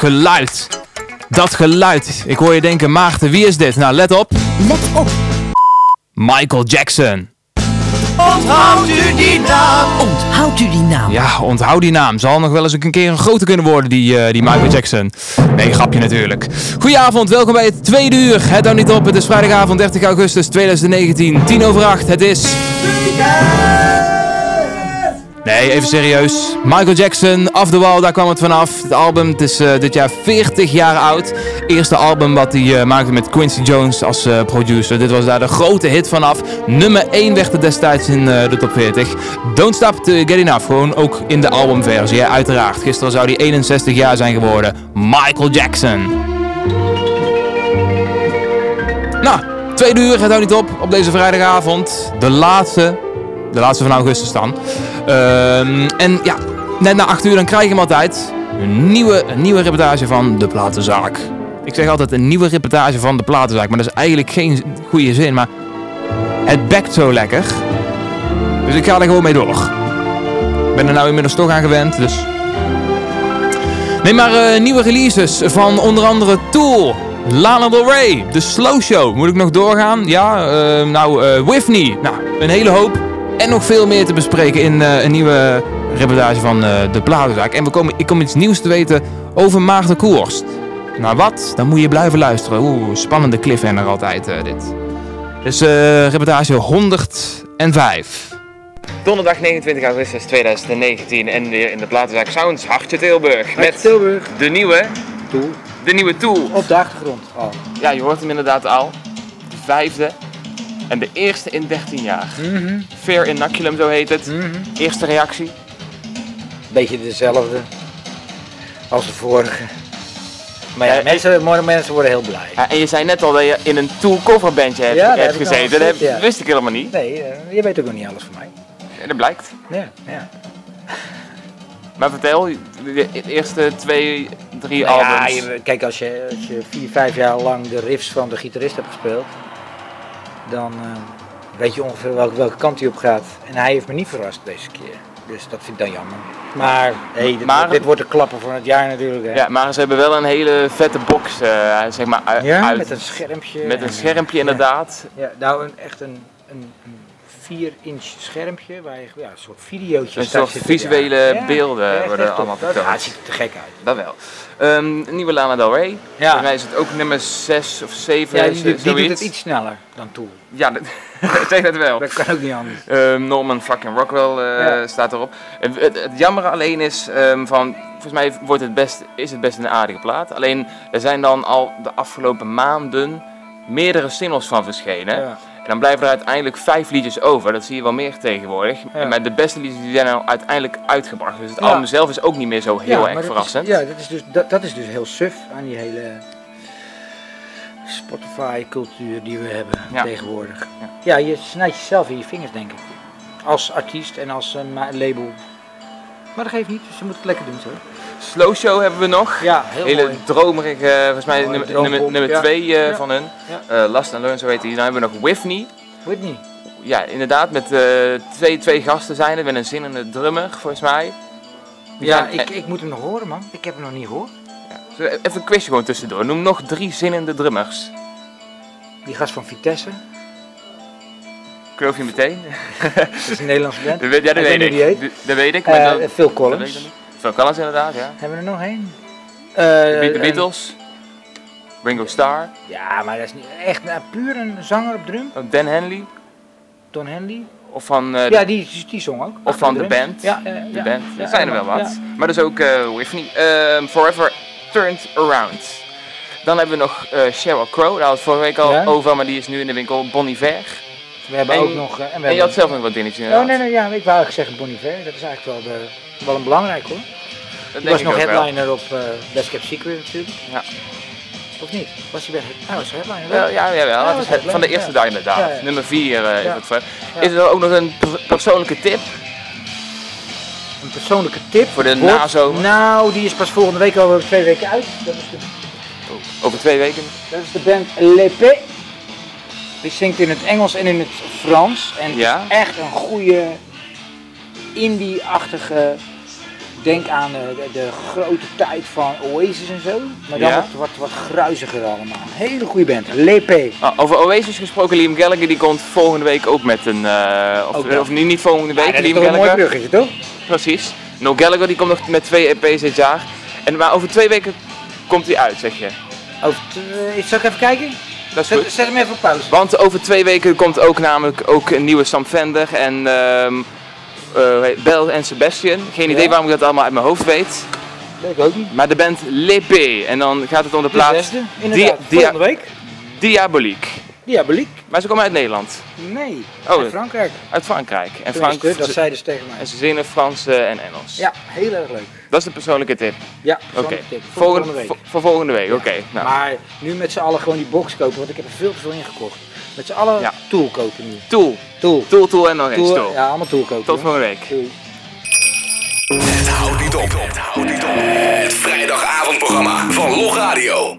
Speaker 1: geluid. Dat geluid. Ik hoor je denken, Maarten, wie is dit? Nou, let op.
Speaker 13: Let op.
Speaker 1: Michael Jackson.
Speaker 13: Onthoudt u die naam? Onthoudt u die naam?
Speaker 1: Ja, onthoud die naam. Zal nog wel eens een keer een grote kunnen worden, die, eh, die Michael Jackson. Nee, grapje natuurlijk. Goedenavond, welkom bij het tweede uur. Het houdt niet op, het is vrijdagavond 30 augustus 2019, 10 over 8. Het is... Nee, even serieus. Michael Jackson, Off the Wall, daar kwam het vanaf. Het album het is eh, dit jaar 40 jaar oud. Eerste album wat hij eh, maakte met Quincy Jones als eh, producer. Dit was daar de grote hit vanaf. Nummer 1 werd het destijds in de top 40. Don't Stop to Get Enough, gewoon ook in de albumversie, uiteraard. Gisteren zou hij 61 jaar zijn geworden. Michael Jackson. Nou, tweede uur, het houdt niet op op deze vrijdagavond. De laatste, de laatste van augustus dan. Ehm, en ja, net na 8 uur dan krijg je hem altijd. Een nieuwe, een nieuwe reportage van de platenzaak. Ik zeg altijd een nieuwe reportage van de platenzaak, maar dat is eigenlijk geen goede zin. Maar het bekt zo lekker. Dus ik ga er gewoon mee door. Ik ben er nou inmiddels toch aan gewend, dus... Nee, maar eh, nieuwe releases van onder andere Tool, Lana Del Rey, The Slow Show. Moet ik nog doorgaan? Ja, eh, nou, eh Whitney. Nou, een hele hoop. En nog veel meer te bespreken in eh, een nieuwe reportage van eh, de Platenzaak. En we komen, ik kom iets nieuws te weten over Maarten Koerst. Nou wat? Dan moet je blijven luisteren. Oeh, spannende cliffhanger altijd eh, dit. Dus eh reportage 105. Donderdag 29 augustus 2019 en weer in de Platenzaak Sounds, Hartje Tilburg. Met
Speaker 16: Tilburg.
Speaker 1: de nieuwe
Speaker 16: Tool.
Speaker 1: De nieuwe Tool.
Speaker 16: Op de achtergrond al.
Speaker 1: Ja, je hoort hem inderdaad al. De vijfde. En de eerste in 13 jaar.
Speaker 16: Mhm.
Speaker 1: Fair Inoculum, zo heet het. Eerste reactie.
Speaker 16: Beetje dezelfde als de vorige. Maar ja,
Speaker 1: Ja,
Speaker 16: mensen, mooie mensen worden heel blij.
Speaker 1: Ja, en je zei net al dat je in een Tool coverbandje hebt,
Speaker 16: Ja,
Speaker 1: hebt gezeten. Dat heb-
Speaker 16: ja.
Speaker 1: wist ik helemaal niet.
Speaker 16: Nee, eh, je weet ook nog niet alles van mij.
Speaker 1: Ja, dat blijkt.
Speaker 16: Ja, ja.
Speaker 1: Maar vertel, de eerste twee, drie
Speaker 16: Nou ja,
Speaker 1: albums.
Speaker 16: je- kijk, als je, als je vier, vijf jaar lang de riffs van de gitarist hebt gespeeld, dan eh, weet je ongeveer welke, welke kant hij op gaat. En hij heeft me niet verrast deze keer. Dus dat vind ik dan jammer. Maar, hey, dit,
Speaker 1: Maar-
Speaker 16: dit wordt de klapper van het jaar natuurlijk. Hè.
Speaker 1: Ja, maar ze hebben wel een hele vette box, eh, zeg maar, u-
Speaker 16: Ja,
Speaker 1: uit.
Speaker 16: met een schermpje.
Speaker 1: Met een
Speaker 16: en-
Speaker 1: schermpje
Speaker 16: ja.
Speaker 1: inderdaad.
Speaker 16: Ja, nou een, echt een, een, een 4 inch schermpje waar je ja, een soort videootje
Speaker 1: Een
Speaker 16: staat
Speaker 1: soort
Speaker 16: zitten,
Speaker 1: visuele
Speaker 16: ja. Ja,
Speaker 1: beelden worden allemaal.
Speaker 16: Dat-
Speaker 1: vertoond.
Speaker 16: Ja, het ziet er te gek uit.
Speaker 1: Dat wel. Een nieuwe Lana Del Rey. Volgens mij is het ook nummer 6 of 7.
Speaker 16: Ja, die, die doet het iets sneller dan Tool.
Speaker 1: Ja, dat, denk *laughs* dat wel.
Speaker 16: Dat kan ook niet anders.
Speaker 1: Ehm, Norman fucking Rockwell eh,
Speaker 16: Ja.
Speaker 1: staat erop. Het, het, het jammere alleen is ehm, van, volgens mij wordt het best, is het best een aardige plaat. Alleen er zijn dan al de afgelopen maanden meerdere singles van verschenen.
Speaker 16: Ja.
Speaker 1: Dan blijven er uiteindelijk vijf liedjes over. Dat zie je wel meer tegenwoordig.
Speaker 16: Ja.
Speaker 1: En met de beste liedjes die zijn nou uiteindelijk uitgebracht. Dus het
Speaker 16: Ja.
Speaker 1: album zelf is ook niet meer zo heel erg
Speaker 16: is-
Speaker 1: verrassend.
Speaker 16: ja, dat is, dus, dat, dat is dus heel suf aan die hele Spotify-cultuur die we hebben
Speaker 1: Ja.
Speaker 16: tegenwoordig. Ja. je snijdt jezelf in je vingers, denk ik. Als artiest en als label. Maar dat geeft niet, dus je moet het lekker doen zo.
Speaker 1: Slow Show hebben we nog.
Speaker 16: Ja, heel
Speaker 1: Hele
Speaker 16: mooi.
Speaker 1: dromerige, eh, volgens mij
Speaker 16: Mooi,
Speaker 1: nummer,
Speaker 16: droompop,
Speaker 1: nummer, nummer
Speaker 16: ja.
Speaker 1: twee eh,
Speaker 16: Ja.
Speaker 1: van hun. Eh, Last and Learn, zo heet die. Dan hebben we nog Whitney.
Speaker 16: Whitney.
Speaker 1: Ja, inderdaad, met eh, twee, twee gasten zijn er. Met een zinnende drummer, volgens mij.
Speaker 16: Ja, ik, ik moet hem nog horen, man. Ik heb hem nog niet gehoord.
Speaker 1: Even een quizje gewoon tussendoor. Noem nog drie zinnende drummers.
Speaker 16: Die gast van Vitesse.
Speaker 1: Ik geloof je meteen. *laughs*
Speaker 16: Dat is een Nederlandse band.
Speaker 1: Dat weet, ja, dat
Speaker 16: Ik
Speaker 1: weet
Speaker 16: weet
Speaker 1: ik.
Speaker 16: niet hoe die
Speaker 1: Dat- Dat weet ik.
Speaker 16: Eh,
Speaker 1: maar dat-
Speaker 16: Phil
Speaker 1: dat
Speaker 16: Collins.
Speaker 1: weet ik niet. Phil Collins inderdaad, ja.
Speaker 16: Hebben we er nog één?
Speaker 1: De
Speaker 16: Eh, eh,
Speaker 1: Beatles. Ringo Starr.
Speaker 16: Ja, maar dat is niet echt nou, puur een zanger op drum.
Speaker 1: Oh, Dan Henley.
Speaker 16: Don Henley.
Speaker 1: Of van, eh,
Speaker 16: ja, die, die, die zong ook.
Speaker 1: Of van de band.
Speaker 16: Ja, ja,
Speaker 1: de
Speaker 16: ja.
Speaker 1: band.
Speaker 16: Ja,
Speaker 1: er zijn er wel wat. Maar dus ook eh Whitney. Ehm, Forever Turned Around. Dan hebben we nog eh Sheryl Crow. Daar hadden we het vorige week al over, maar die is nu in de winkel. Bon Iver.
Speaker 16: We hebben
Speaker 1: En-
Speaker 16: ook nog... eh, en we
Speaker 1: En je had zelf nog wat dingetjes
Speaker 16: Oh,
Speaker 1: inderdaad.
Speaker 16: nee, nee, ja, ik wou eigenlijk zeggen Bon Iver. Dat is eigenlijk wel, de, wel een belangrijk hoor.
Speaker 1: Dat
Speaker 16: was nog
Speaker 1: wel.
Speaker 16: headliner op eh Best Kept Secret natuurlijk.
Speaker 1: Ja.
Speaker 16: Of niet? Was hij bij... Ah, was headliner?
Speaker 1: Wel, ja, ja, wel.
Speaker 16: Ja,
Speaker 1: dat
Speaker 16: was
Speaker 1: is het- van de eerste dag inderdaad.
Speaker 16: Ja, ja.
Speaker 1: Nummer 4 is
Speaker 16: Ja.
Speaker 1: Is er ook nog een per- persoonlijke tip?
Speaker 16: Een persoonlijke tip.
Speaker 1: Voor de
Speaker 16: Wordt-
Speaker 1: nazomer?
Speaker 16: Nou, die is pas volgende week over twee weken uit. Dat is de,
Speaker 1: Over twee weken.
Speaker 16: dat is de band L'Épée. Die zingt in het Engels en in het Frans. En het
Speaker 1: Ja.
Speaker 16: is echt een goede indie-achtige denk aan eh, de, de grote tijd van Oasis en zo. Maar dan
Speaker 1: Ja?
Speaker 16: wat, wat, wat gruiziger allemaal. Hele goede band. Lepe.
Speaker 1: Ah, over Oasis gesproken, Liam Gallagher die komt volgende week ook met een... eh, of,
Speaker 16: dat.
Speaker 1: of niet, niet volgende week,
Speaker 16: Ja, dat is
Speaker 1: Liam
Speaker 16: toch een mooi
Speaker 1: Gallagher.
Speaker 16: bruggetje, toch?
Speaker 1: Precies. No Gallagher die komt nog met twee EP's dit jaar. En, maar over twee weken komt hij uit, zeg je.
Speaker 16: Over eh, zal ik even kijken?
Speaker 1: Dat is
Speaker 16: Zet,
Speaker 1: goed.
Speaker 16: zet hem even op pauze.
Speaker 1: Want over twee weken komt ook namelijk ook een nieuwe Sam Fender en ehm eh, Bell en Sebastian. Geen idee waarom ik dat allemaal uit mijn hoofd weet.
Speaker 16: Weet ik ook niet.
Speaker 1: Maar de band Lepe. En dan gaat het om de
Speaker 16: De
Speaker 1: plaats
Speaker 16: zesde, inderdaad. Volgende week.
Speaker 1: Diaboliek.
Speaker 16: Diaboliek.
Speaker 1: Maar ze komen uit Nederland.
Speaker 16: Nee,
Speaker 1: Oh,
Speaker 16: uit Frankrijk.
Speaker 1: Uit Frankrijk. En
Speaker 16: Tenminste, dat zeiden ze tegen mij.
Speaker 1: En ze zingen Frans eh, en Engels.
Speaker 16: Ja, heel erg leuk.
Speaker 1: Dat is de persoonlijke tip.
Speaker 16: Ja, tip. Voor
Speaker 1: Volgende,
Speaker 16: volgende week.
Speaker 1: voor- voor volgende week, oké. Nou.
Speaker 16: Maar nu met z'n allen gewoon die box kopen, want ik heb er veel te veel ingekocht. Met z'n allen
Speaker 1: Ja.
Speaker 16: tool kopen nu.
Speaker 1: Tool.
Speaker 16: Tool.
Speaker 1: Tool, tool en nog eens
Speaker 16: Tool,
Speaker 1: tool.
Speaker 16: Ja, allemaal tool kopen.
Speaker 1: Tot
Speaker 16: hoor.
Speaker 1: volgende week.
Speaker 16: Doei.
Speaker 11: Het houdt niet op. Het houdt niet op. Het vrijdagavondprogramma van Log Radio.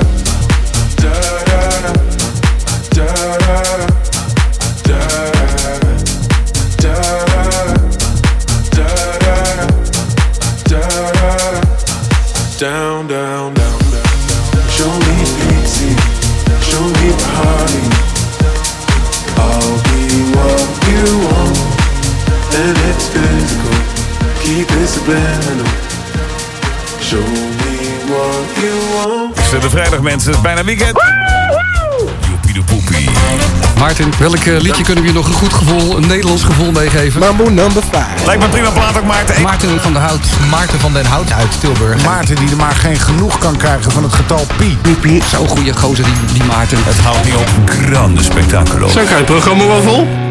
Speaker 17: Keep it subliminal. Show me what you want.
Speaker 18: Het is de vrijdag mensen, het is bijna weekend. Joepie de poepie.
Speaker 19: Maarten, welk eh, liedje kunnen we je nog een goed gevoel, een Nederlands gevoel meegeven?
Speaker 12: Mambo number 5.
Speaker 18: Lijkt me prima plaat ook Maarten.
Speaker 19: Maarten van der Hout. Maarten van den Hout uit Tilburg.
Speaker 20: Maarten die er maar geen genoeg kan krijgen van het getal pi.
Speaker 19: Piep, Zo'n goede gozer die, die Maarten.
Speaker 18: Het houdt niet op. Grande spectaculo.
Speaker 19: Zo ga je het programma wel vol.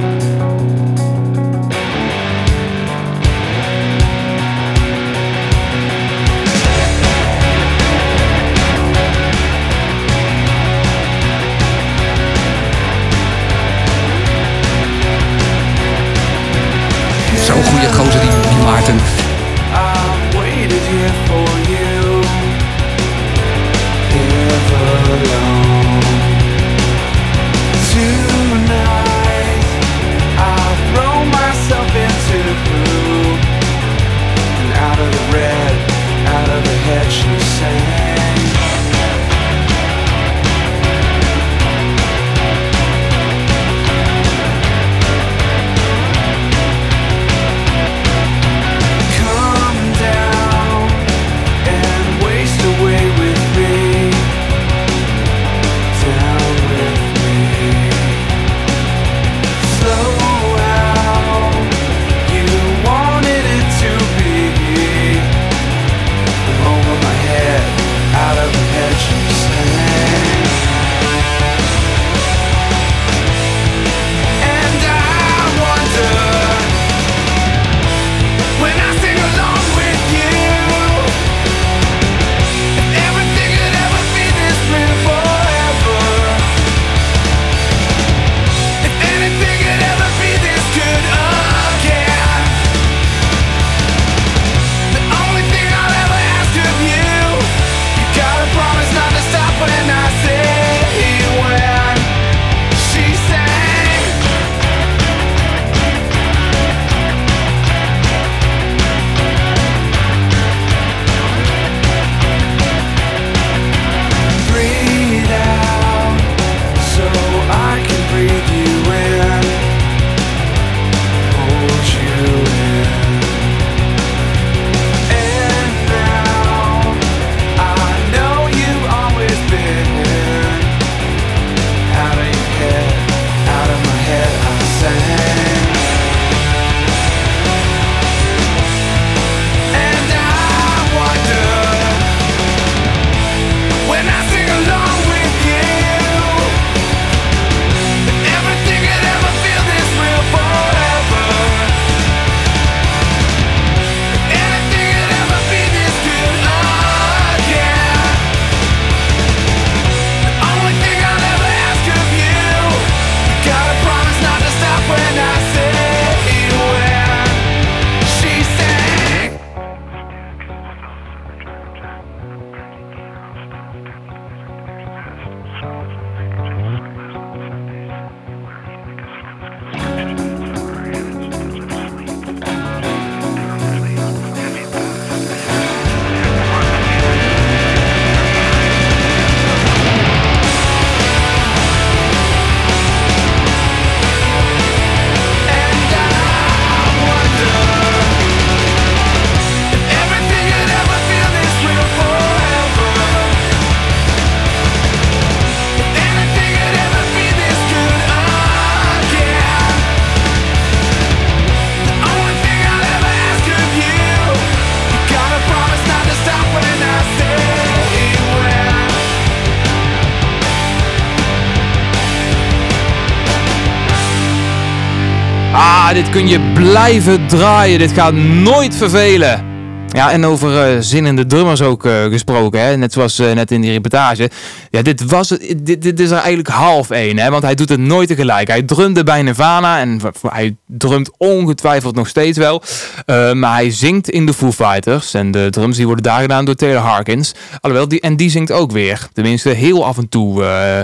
Speaker 1: blijven draaien. Dit gaat nooit vervelen. Ja, en over eh, zinnende drummers ook eh, gesproken, hè? net zoals eh, net in die reportage. Ja, dit, was, dit, dit is er eigenlijk half één, hè? want hij doet het nooit tegelijk. Hij drumde bij Nirvana en hij drumt ongetwijfeld nog steeds wel. Eh, maar hij zingt in de Foo Fighters en de drums die worden daar gedaan door Taylor Harkins. Alhoewel, die, en die zingt ook weer. Tenminste, heel af en toe. eh.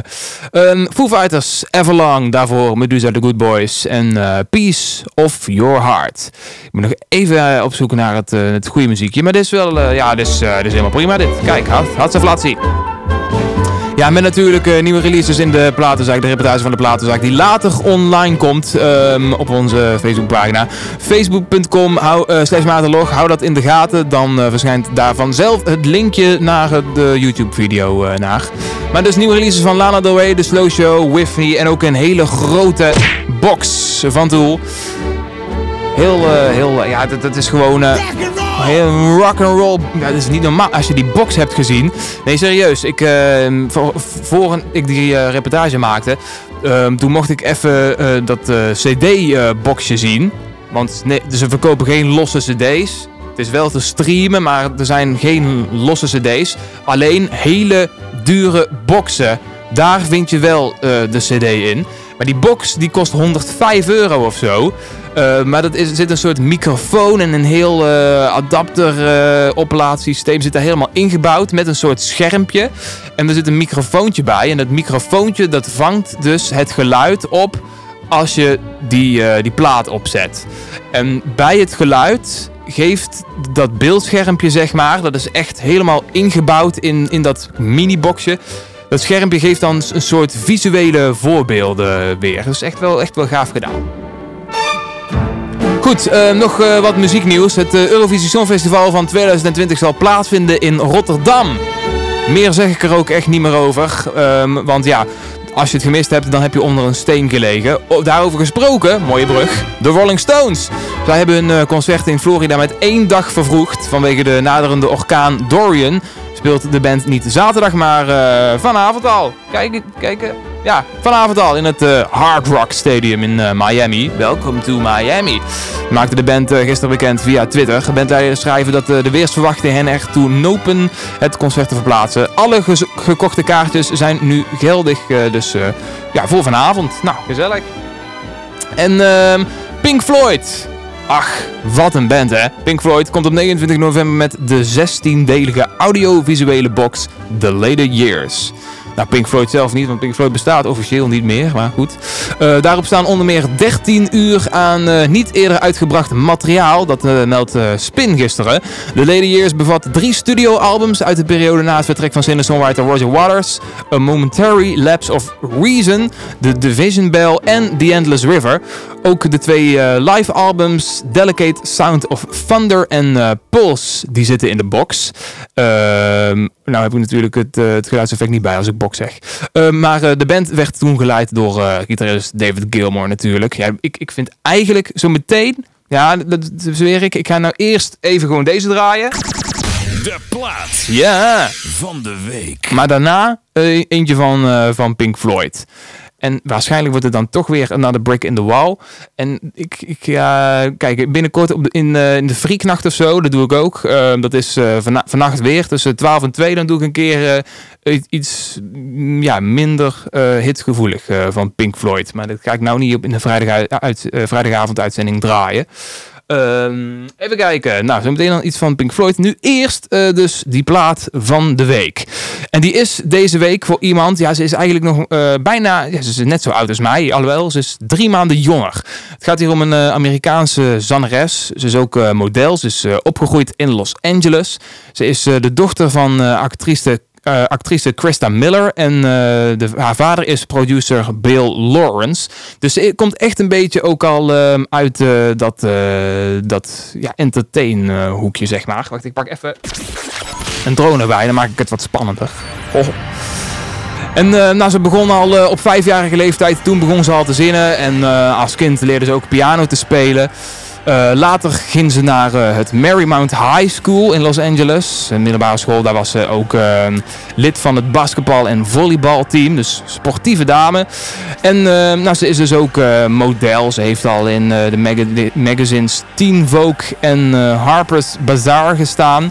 Speaker 1: Ehm, Foo Fighters, Everlong, daarvoor Medusa The Good Boys en eh, Peace of Your Heart. Ik moet nog even opzoeken naar het, het goede muziekje. Maar dit is wel, ja, dit is, dit is helemaal prima dit. Kijk, had, had ze. Ja, met natuurlijk eh, nieuwe releases in de platenzaak, de reportage van de platenzaak, die later online komt ehm, op onze Facebookpagina. Facebook.com hou, eh, slash Maartenlog, hou dat in de gaten. Dan eh, verschijnt daar vanzelf het linkje naar de YouTube-video naar. Maar dus nieuwe releases van Lana Del Rey, The Slow Show, Whitney en ook een hele grote box van Tool. Heel, heel, ja, dat, is gewoon heel rock and roll. Ja, dat is niet normaal als je die box hebt gezien. Nee, serieus. Ik, eh, voor, ik die eh, reportage maakte, ehm, toen mocht ik even eh, dat CD-boxje zien. Want dus ze verkopen geen losse CD's. Het is wel te streamen, maar er zijn geen losse CD's. Alleen hele dure boxen. Daar vind je wel eh, de CD in. Maar die box die kost 105 euro of zo. Eh, maar dat zit een soort microfoon en een heel eh adapter oplaadsysteem zit daar helemaal ingebouwd met een soort schermpje. En er zit een microfoontje bij. En dat microfoontje dat vangt dus het geluid op als je die, die plaat opzet. En bij het geluid geeft dat beeldschermpje, zeg maar, dat is echt helemaal ingebouwd in, in dat mini-boxje. Dat schermpje geeft dan een soort visuele voorbeelden weer. Dat is echt wel, echt wel gaaf gedaan. Goed, eh, nog eh, wat muzieknieuws. Het eh, Eurovisie Songfestival van 2020 zal plaatsvinden in Rotterdam. Meer zeg ik er ook echt niet meer over. Ehm, want ja, als je het gemist hebt, dan heb je onder een steen gelegen. Oh, daarover gesproken, mooie brug, de Rolling Stones. Zij hebben hun concert in Florida met één dag vervroegd vanwege de naderende orkaan Dorian. Speelt de band niet zaterdag, maar eh, vanavond al. Kijk, kijken. Ja, vanavond al in het eh, Hard Rock Stadium in eh, Miami. Welcome to Miami. Maakte de band eh, gisteren bekend via Twitter. Bandleiders schrijven dat eh, de weersverwachting hen ertoe nopen het concert te verplaatsen. Alle gekochte kaartjes zijn nu geldig, eh, dus eh, ja, voor vanavond. Nou, gezellig. En ehm, Pink Floyd. Ach, wat een band hè. Pink Floyd komt op 29 november met de 16-delige audiovisuele box The Later Years. Nou, Pink Floyd zelf niet, want Pink Floyd bestaat officieel niet meer, maar goed. Eh, daarop staan onder meer 13 uur aan eh, niet eerder uitgebracht materiaal. Dat eh, meldt Spin gisteren. The Later Years bevat drie studioalbums uit de periode na het vertrek van singer-songwriter Roger Waters. A Momentary Lapse of Reason, The Division Bell en The Endless River. Ook de twee live albums Delicate Sound of Thunder en Pulse, die zitten in de box. Nou heb ik natuurlijk het, eh, het geluidseffect niet bij als ik box zeg. Ehm, maar eh, de band werd toen geleid door eh gitarist David Gilmour natuurlijk. Ja, ik, ik vind eigenlijk zo meteen... Ja, dat, zweer ik. Ik ga nou eerst even gewoon deze draaien.
Speaker 3: De plaat
Speaker 1: Ja.
Speaker 3: van de week.
Speaker 1: Maar daarna eh, eentje van, eh, van Pink Floyd. En waarschijnlijk wordt het dan toch weer Another Brick in the Wall. En ik, ik kijk, binnenkort op de, in, eh, in de Freaknacht of zo, dat doe ik ook. Eh, dat is eh, vanna- vannacht weer tussen 12 en 2. Dan doe ik een keer eh, iets mm, ja, minder hitgevoelig van Pink Floyd. Maar dat ga ik nou niet op in de vrijdag, uit, vrijdagavond uitzending draaien. Ehm, even kijken. Nou, zo meteen dan iets van Pink Floyd. Nu eerst eh, dus die plaat van de week. En die is deze week voor iemand... Ja, ze is eigenlijk nog eh, bijna... Ja, ze is net zo oud als mij. Alhoewel, ze is drie maanden jonger. Het gaat hier om een eh, Amerikaanse zangeres. Ze is ook model. Ze is opgegroeid in Los Angeles. Ze is de dochter van actrice eh, actrice Krista Miller. En eh, de, haar vader is producer Bill Lawrence. Dus ze komt echt een beetje ook al ehm, uit eh, dat, eh, dat ja, entertain eh, hoekje, zeg maar. Wacht, ik pak even een drone erbij. Dan maak ik het wat spannender. Oh. En eh, nou, ze begon al eh, op vijfjarige leeftijd. Toen begon ze al te zingen. En eh, als kind leerde ze ook piano te spelen. Eh, later ging ze naar eh, het Marymount High School in Los Angeles. Een middelbare school. Daar was ze ook eh, lid van het basketbal- en volleybalteam. Dus sportieve dame. En eh, nou, ze is dus ook eh, model. Ze heeft al in de maga- magazines Teen Vogue en Harper's Bazaar gestaan.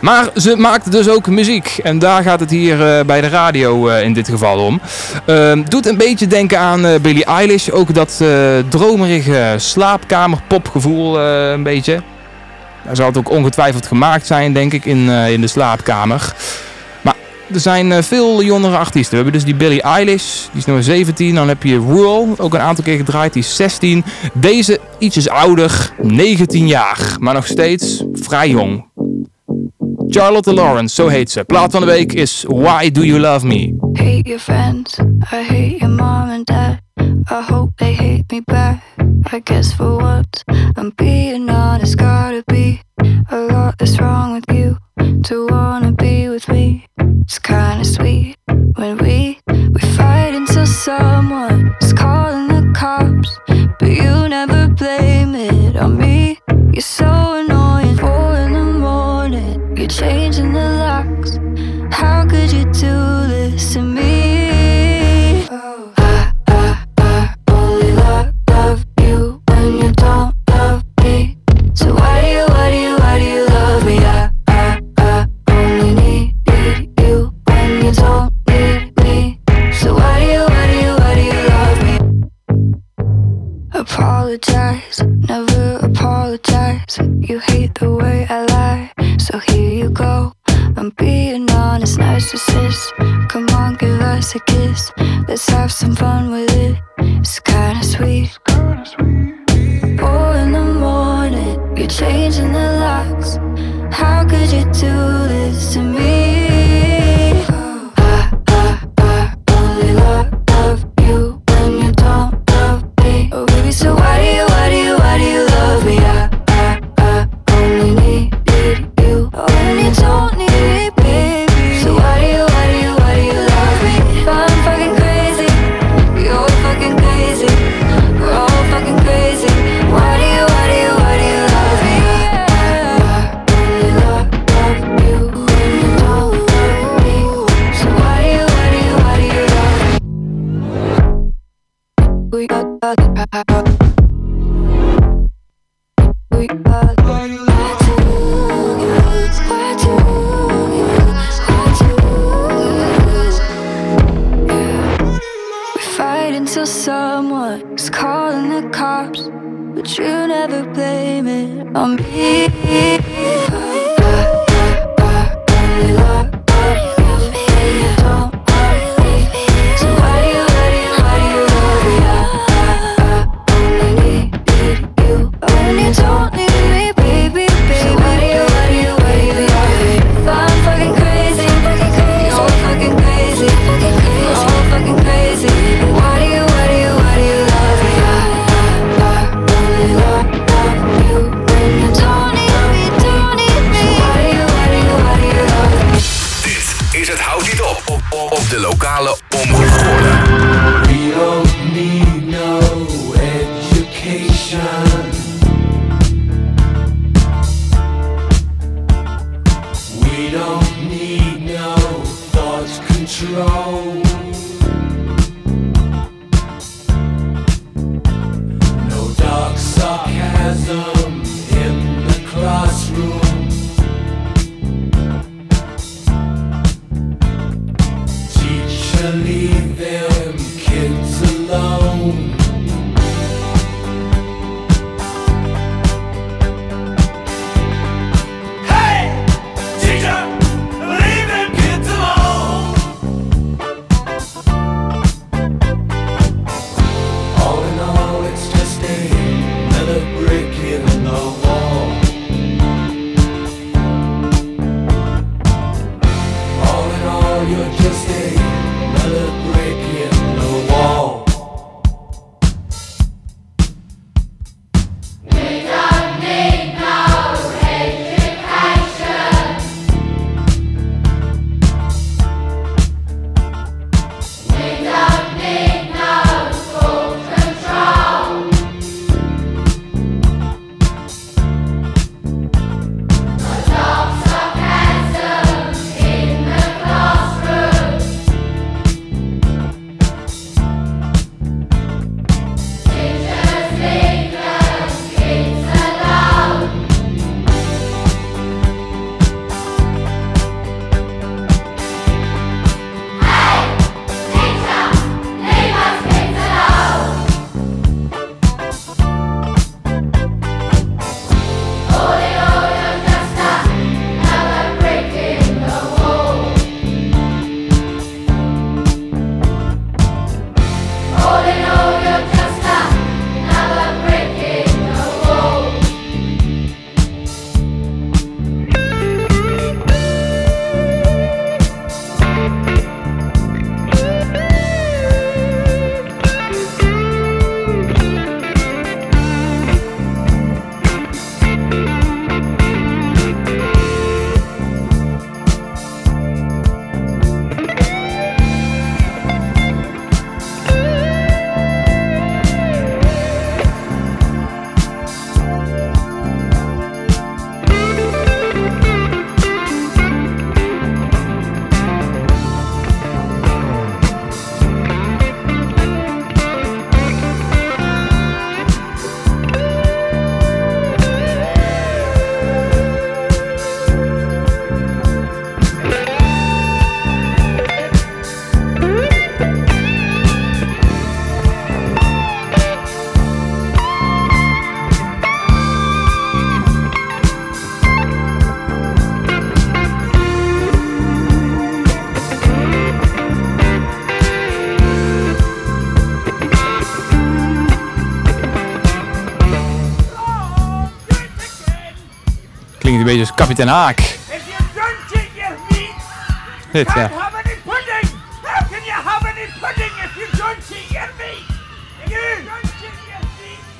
Speaker 1: Maar ze maakt dus ook muziek. En daar gaat het hier eh, bij de radio eh, in dit geval om. Ehm, doet een beetje denken aan eh, Billie Eilish. Ook dat dromerige slaapkamerpopgevoel een beetje. Daar zal het ook ongetwijfeld gemaakt zijn, denk ik, in, in de slaapkamer. Maar er zijn veel jongere artiesten. We hebben dus die Billie Eilish, die is nummer 17. Dan heb je Ruel, ook een aantal keer gedraaid, die is 16. Deze ietsjes ouder, 19 jaar. Maar nog steeds vrij jong. Charlotte Lawrence, zo heet ze. Plaat van de week is Why Do You Love Me?
Speaker 21: Hate your friends, I hate your mom and dad. I hope they hate me back. I guess for what I'm being honest, gotta be a lot that's wrong with you to wanna be with me. It's kinda sweet when we we fight until someone's calling the cops, but you never blame it on me. You're so annoying. Changing the locks. How could you do this to me? Oh, I, I, I only love, love you when you don't love me. So why do you, why do you, why do you love me? I, I, I only need, need you when you don't need me. So why do you, why do you, why do you love me? Apologize, never apologize. You hate the way I lie, so here you go. I'm being honest, narcissist. Come on, give us a kiss. Let's have some fun with it. It's kinda sweet. Four in the morning, you're changing the locks. How could you do this to me?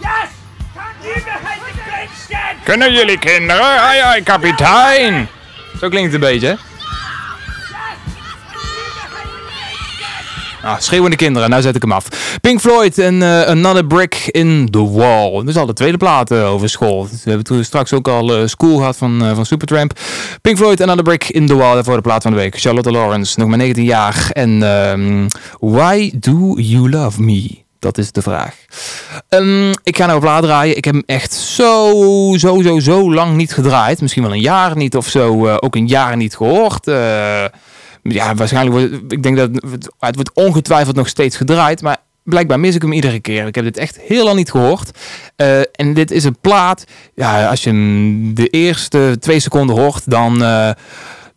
Speaker 13: Yes. Can't you behind the grandstand?
Speaker 1: Kunnen jullie kinderen? Ai, ai, kapitein. Zo klinkt het een beetje, hè? Ah, schreeuwende kinderen, nou zet ik hem af. Pink Floyd en eh, Another Brick in the Wall. Is al de tweede plaat eh, over school. We hebben toen straks ook al eh, School gehad van, van Supertramp. Pink Floyd, Another Brick in the Wall, daarvoor de plaat van de week. Charlotte Lawrence, nog maar 19 jaar. En ehm, Why Do You Love Me? Dat is de vraag. Ehm, ik ga nou plaat draaien. Ik heb hem echt zo, zo, zo, zo lang niet gedraaid. Misschien wel een jaar niet of zo. ook een jaar niet gehoord. Eh, ja, waarschijnlijk wordt ik denk dat het, het wordt ongetwijfeld nog steeds gedraaid. Maar blijkbaar mis ik hem iedere keer. Ik heb dit echt heel lang niet gehoord. Eh, en dit is een plaat. Ja, als je hem de eerste twee seconden hoort, dan. eh,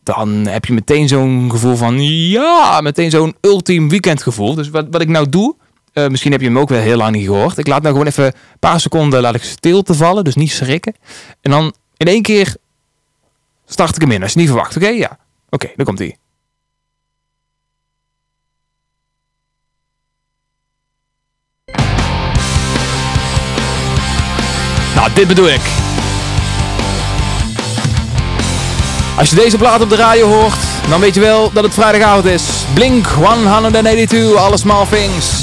Speaker 1: dan heb je meteen zo'n gevoel van ja, meteen zo'n ultiem weekendgevoel. Dus wat, wat ik nou doe, eh, misschien heb je hem ook wel heel lang niet gehoord. Ik laat nou gewoon even een paar seconden laat ik stil te vallen, dus niet schrikken. En dan in één keer start ik hem in, als je niet verwacht. Oké, ja. Oké, dan komt hij. Nou, dit bedoel ik. Als je deze plaat op de radio hoort, dan weet je wel dat het vrijdagavond is. Blink 182, alle small things.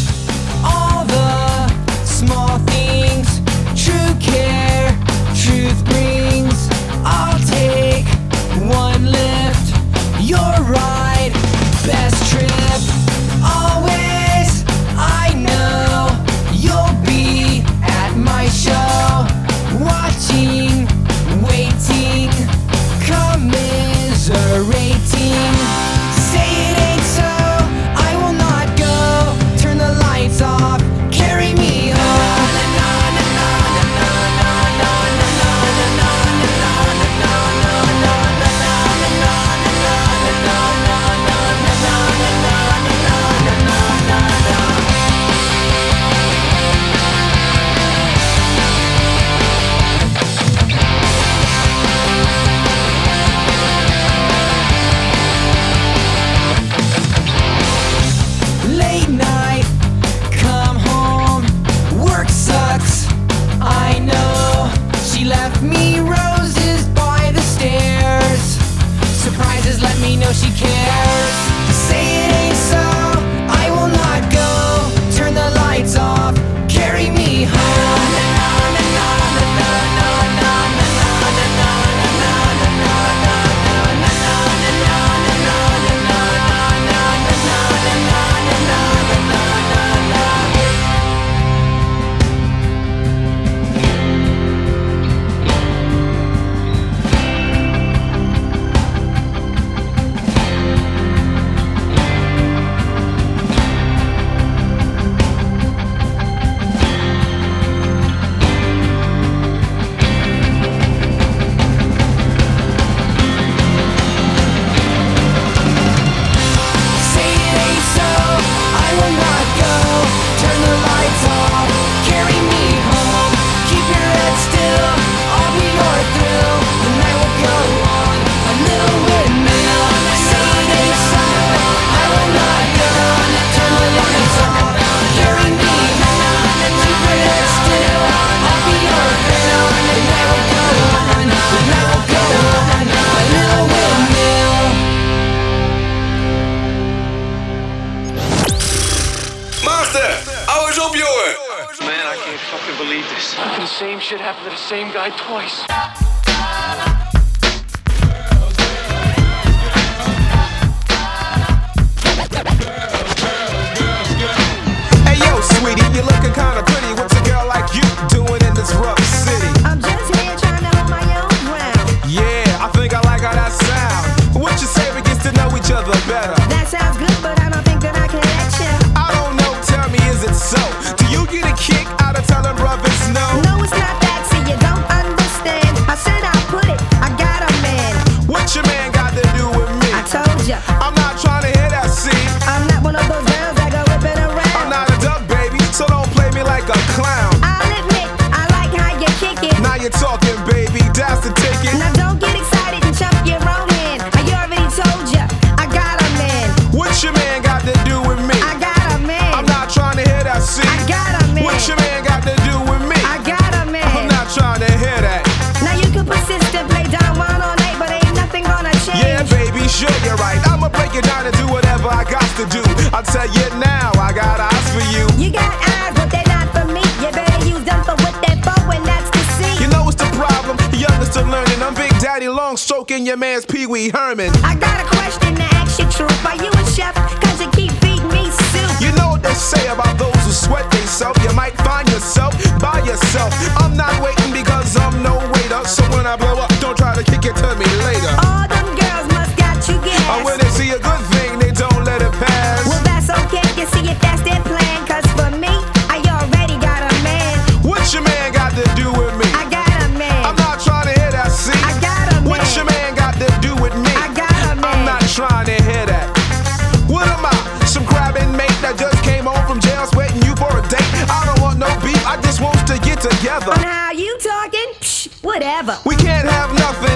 Speaker 22: Whatever.
Speaker 23: We can't have nothing.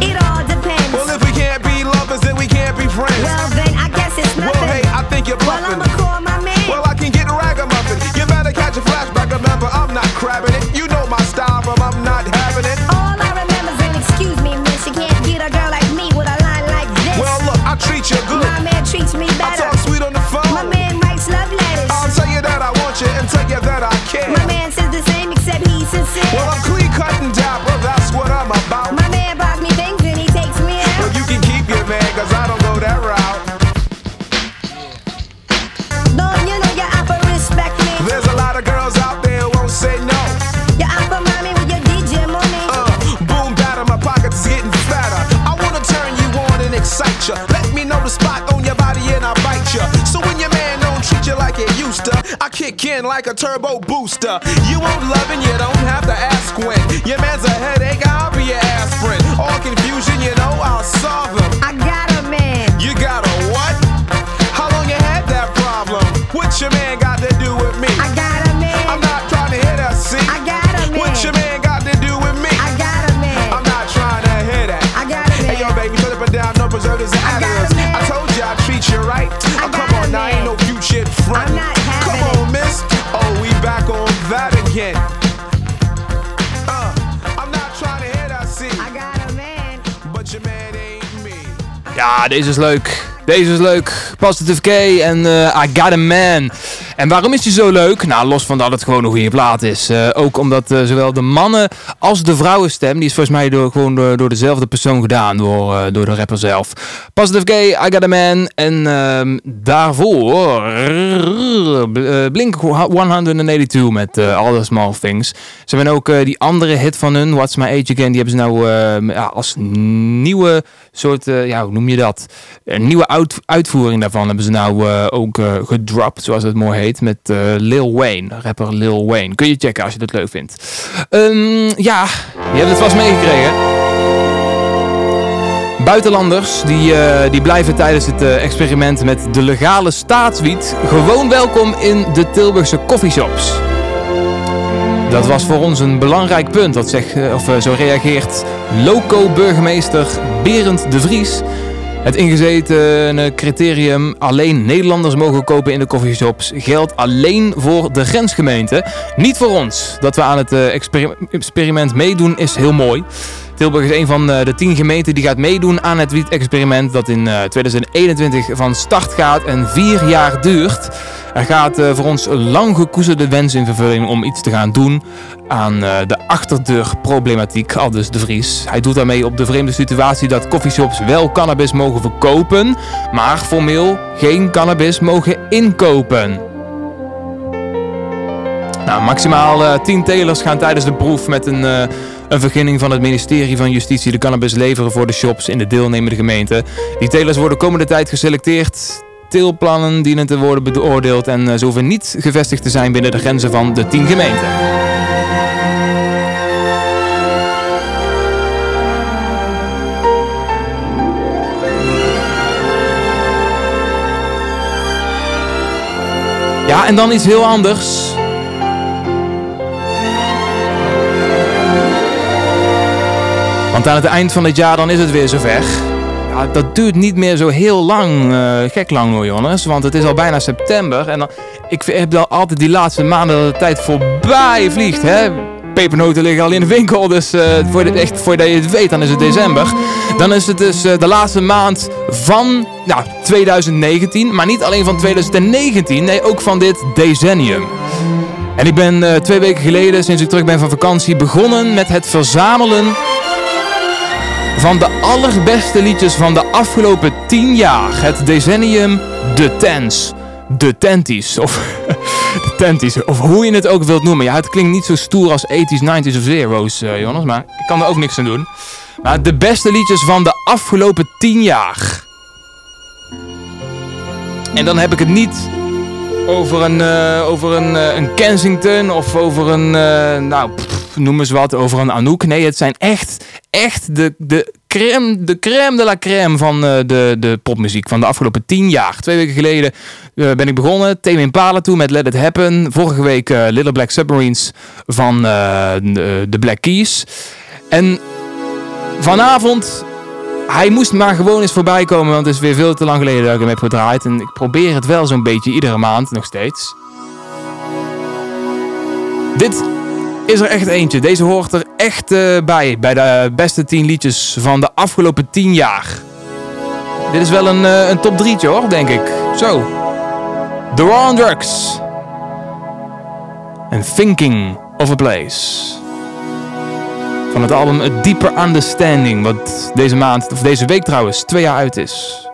Speaker 22: Like a
Speaker 23: turbo booster. You won't love and you don't have to ask when. Your man's a
Speaker 1: Ja, deze is leuk. Deze is leuk. Positive K en eh, I Got a Man. En waarom is die zo leuk? Nou, los van dat het gewoon een goede plaat is. Eh, ook omdat eh, zowel de mannen als de vrouwenstem, die is volgens mij door, gewoon door, dezelfde persoon gedaan, door, eh, door de rapper zelf. Positive K, I Got a Man. En ehm, daarvoor Blink 182 met All the Small Things. Ze hebben ook die andere hit van hun, What's My Age Again, die hebben ze nou eh, ja, als nieuwe soort, ja, hoe noem je dat? Een nieuwe uit- uitvoering daarvan hebben ze nou ook gedropt, zoals het mooi heet, met eh, Lil Wayne, rapper Lil Wayne. Kun je checken als je dat leuk vindt. Ehm, ja, je hebt het vast meegekregen. Buitenlanders die, eh, die blijven tijdens het eh, experiment met de legale staatswiet gewoon welkom in de Tilburgse coffeeshops. Dat was voor ons een belangrijk punt, dat zegt, of zo reageert loco-burgemeester Berend de Vries. Het ingezeten criterium alleen Nederlanders mogen kopen in de coffeeshops geldt alleen voor de grensgemeente. Niet voor ons. Dat we aan het eh, exper- experiment meedoen is heel mooi. Tilburg is een van eh, de tien gemeenten die gaat meedoen aan het wiet-experiment dat in eh, 2021 van start gaat en vier jaar duurt. Er gaat eh, voor ons lang gekoesterde wens in vervulling om iets te gaan doen aan eh, de achterdeurproblematiek, al dus de Vries. Hij doet daarmee op de vreemde situatie dat coffeeshops wel cannabis mogen verkopen, maar formeel geen cannabis mogen inkopen. Nou, maximaal eh 10 telers gaan tijdens de proef met een, eh, een vergunning van het ministerie van Justitie de cannabis leveren voor de shops in de deelnemende gemeente. Die telers worden komende tijd geselecteerd. Teelplannen dienen te worden beoordeeld en eh, ze hoeven niet gevestigd te zijn binnen de grenzen van de 10 gemeenten. Ja, en dan iets heel anders. Aan het eind van het jaar dan is het weer zover. Ja, dat duurt niet meer zo heel lang, eh, gek lang hoor Jonas. Want het is al bijna september. En dan, ik heb dan altijd die laatste maanden dat de tijd voorbij vliegt. Hè? pepernoten liggen al in de winkel. Dus eh, voor de, echt, voordat je het weet, dan is het december. Dan is het dus eh, de laatste maand van nou, 2019. Maar niet alleen van 2019, nee, ook van dit decennium. En ik ben twee weken geleden, sinds ik terug ben van vakantie, begonnen met het verzamelen van de allerbeste liedjes van de afgelopen 10 jaar. Het decennium De Tens. De Tenties. Of *laughs* de Tenties. Of hoe je het ook wilt noemen. Ja, het klinkt niet zo stoer als 80s, 90s of zero's, eh, Jonas. Maar ik kan er ook niks aan doen. Maar de beste liedjes van de afgelopen 10 jaar. En dan heb ik het niet over een, eh, over een, eh, een Kensington of over een, nou, pff, noem eens wat, over een Anouk. Nee, het zijn echt, echt de, de, crème, de crème de la crème van eh, de, de popmuziek van de afgelopen tien jaar. Twee weken geleden eh, ben ik begonnen, Tame Impala toe met Let It Happen. Vorige week eh, Little Black Submarines van de Black Keys. En vanavond hij moest maar gewoon eens voorbij komen, want het is weer veel te lang geleden dat ik hem heb gedraaid. En ik probeer het wel zo'n beetje iedere maand, nog steeds. Dit is er echt eentje. Deze hoort er echt eh, bij, bij de beste 10 liedjes van de afgelopen 10 jaar. Dit is wel een, eh, een top 3'tje hoor, denk ik. Zo. The War Drugs. En Thinking of a Place. Van het album A Deeper Understanding, wat deze maand, of deze week trouwens, twee jaar uit is.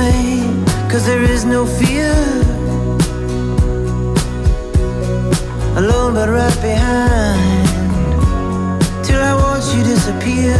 Speaker 24: Night, cause there is no fear. Alone but right behind, till I watch you disappear.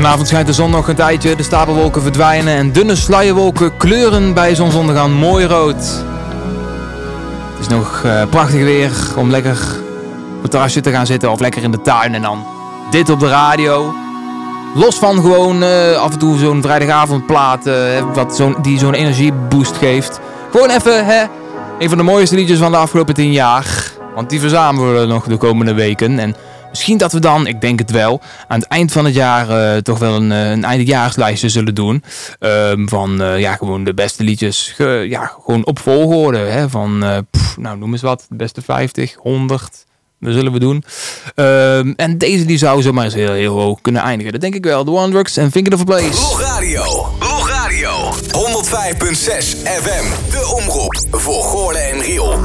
Speaker 1: Vanavond schijnt de zon nog een tijdje, de stapelwolken verdwijnen en dunne sluierwolken kleuren bij zonsondergang mooi rood. Het is nog eh, prachtig weer om lekker op het terrasje te gaan zitten of lekker in de tuin en dan dit op de radio. Los van gewoon eh, af en toe zo'n vrijdagavondplaat eh, wat die zo'n energieboost geeft. Gewoon even hè, een van de mooiste liedjes van de afgelopen 10 jaar. Want die verzamelen we nog de komende weken. En misschien dat we dan, ik denk het wel, aan het eind van het jaar eh, toch wel een, eh, een eindejaarslijstje zullen doen. Ehm, van eh, ja, gewoon de beste liedjes. Ja, gewoon op volgorde. Hè, van, nou noem eens wat, de beste 50, 100. Dat zullen we doen. Ehm, en deze die zou zomaar eens heel, heel hoog kunnen eindigen. Dat denk ik wel. The One Drugs en Think of a Place.
Speaker 11: Log Radio. Log Radio. 105.6 FM. De omroep voor Goorlen en Riel.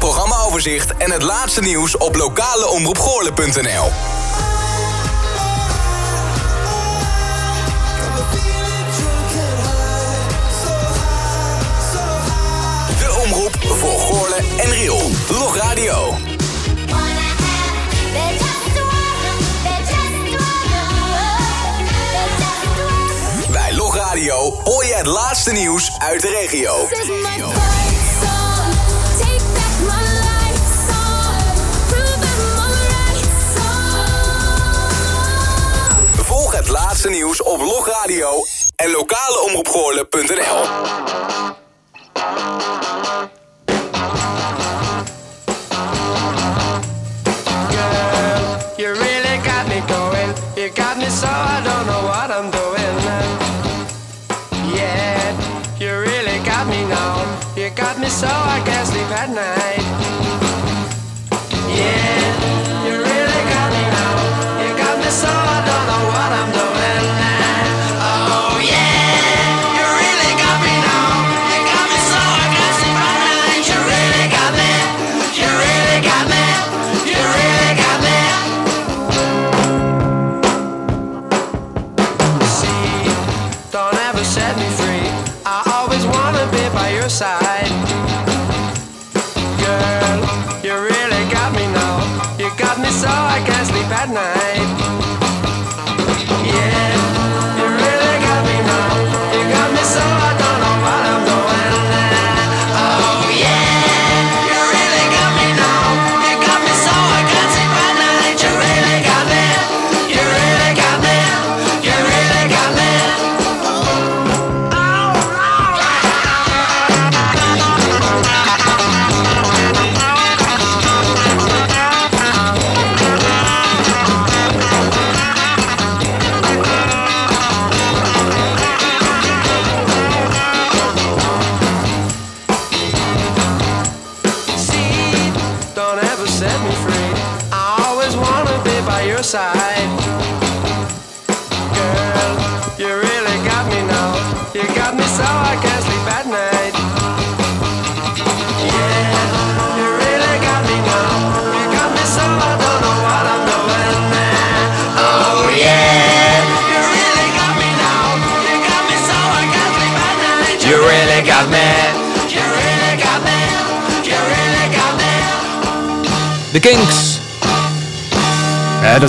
Speaker 11: Programmaoverzicht en het laatste nieuws op lokaleomroepgoorlen.nl. De omroep voor Goorlen en Riel. Log Radio. Bij Log Radio hoor je het laatste nieuws uit de regio. Het laatste nieuws op Log Radio en lokaleomroepgoorlen.nl.
Speaker 10: You really got me going. You got me so I don't know what I'm doing. Yeah, you really got me now. You got me so I can't sleep at night.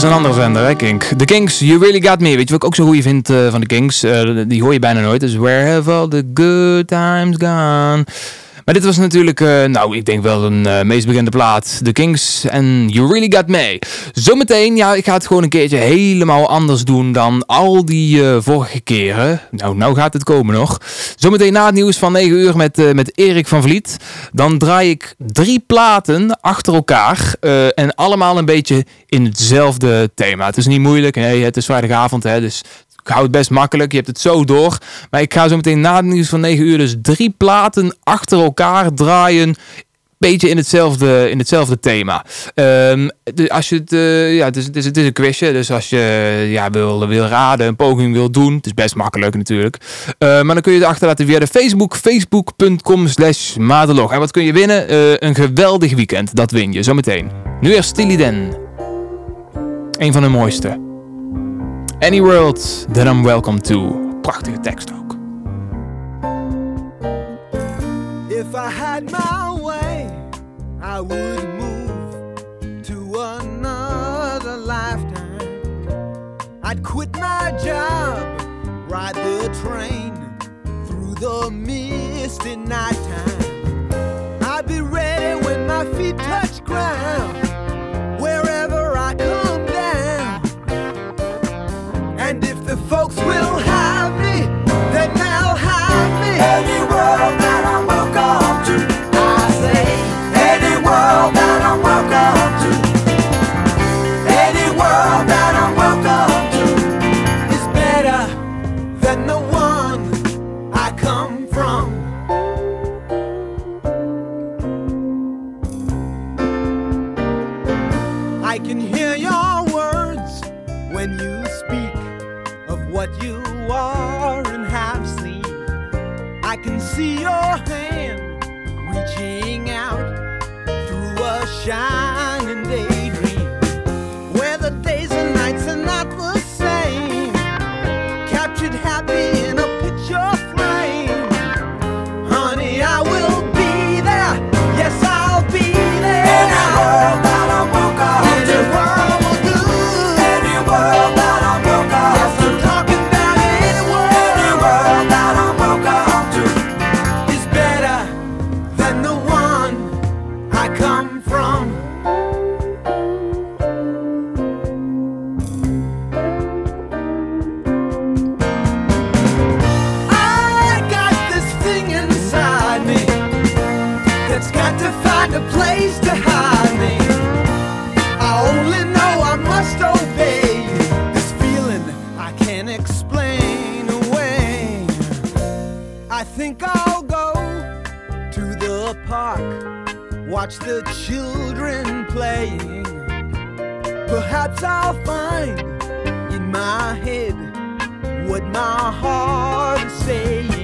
Speaker 1: Is een andere zender, hè, Kink. The Kinks, You Really Got Me. Weet je wat ik ook zo goed vind eh, van de Kinks? Eh, die hoor je bijna nooit. Dus Where Have All The Good Times Gone? Dit was natuurlijk, eh, nou, ik denk wel een eh, meest bekende plaat. The Kings en You Really Got Me. Zometeen, ja, ik ga het gewoon een keertje helemaal anders doen dan al die eh, vorige keren. Nou, nou gaat het komen nog. Zometeen na het nieuws van 9 uur met, met Erik van Vliet. Dan draai ik drie platen achter elkaar. en allemaal een beetje in hetzelfde thema. Het is niet moeilijk. Nee, het is vrijdagavond, hè, dus ik hou het best makkelijk. Je hebt het zo door. Maar ik ga zo meteen na het nieuws van 9 uur dus drie platen achter elkaar draaien. Beetje in hetzelfde, in hetzelfde thema. Ehm, als je het, eh, ja, het, is, het, is, een quizje. Dus als je ja, wil, wil raden, een poging wil doen. Het is best makkelijk natuurlijk. Eh, maar dan kun je het achterlaten via de Facebook. Facebook.com slash madelog. En wat kun je winnen? Eh, een geweldig weekend. Dat win je zometeen. Nu eerst Steely Dan. Een van de mooiste. Any world that I'm welcome to. Prachtige tekst ook.
Speaker 8: If I had my way, I would move to another lifetime. I'd quit my job, ride the train through the misty nighttime. I'd be ready when my feet touch ground. Folks will shine. Find a place to hide me. I only know I must obey this feeling I can't explain away. I think I'll go to the park, watch the children playing. Perhaps I'll find in my head what my heart is saying.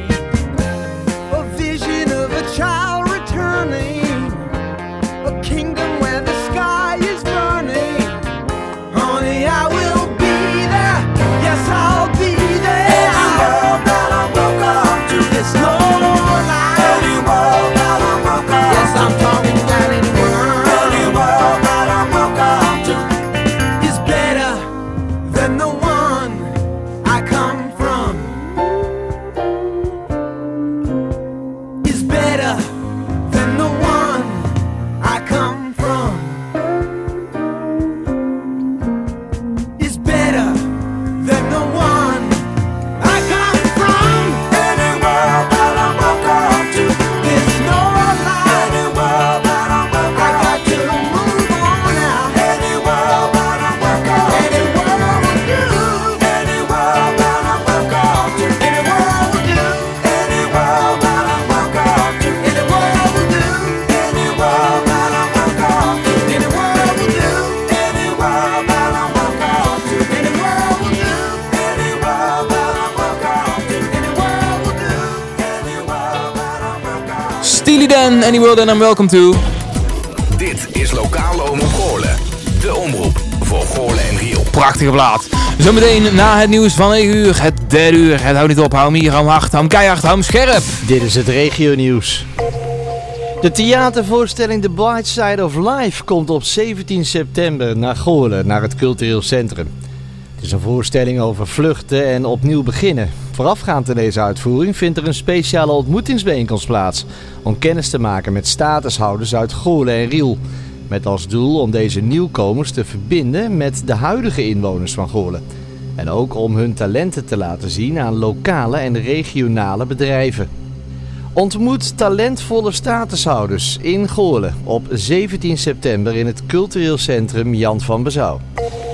Speaker 8: Any World
Speaker 1: and I'm Welcome To.
Speaker 11: Dit is Lokale Omroep Goorlen. De omroep voor Goorlen en Riel.
Speaker 1: Prachtige plaat. Zometeen na het nieuws van 9 uur, het derde uur. Het houdt niet op, hou hem hier, hou hem hard, hou hem keihard, hou hem scherp.
Speaker 12: Dit is het regionieuws. De theatervoorstelling The Bright Side of Life komt op 17 september naar Goorlen, naar het cultureel centrum. Het is een voorstelling over vluchten en opnieuw beginnen. Voorafgaand aan deze uitvoering vindt er een speciale ontmoetingsbijeenkomst plaats om kennis te maken met statushouders uit Goorlen en Riel. Met als doel om deze nieuwkomers te verbinden met de huidige inwoners van Goorlen. En ook om hun talenten te laten zien aan lokale en regionale bedrijven. Ontmoet talentvolle statushouders in Goorlen op 17 september in het cultureel centrum Jan van Bezouw.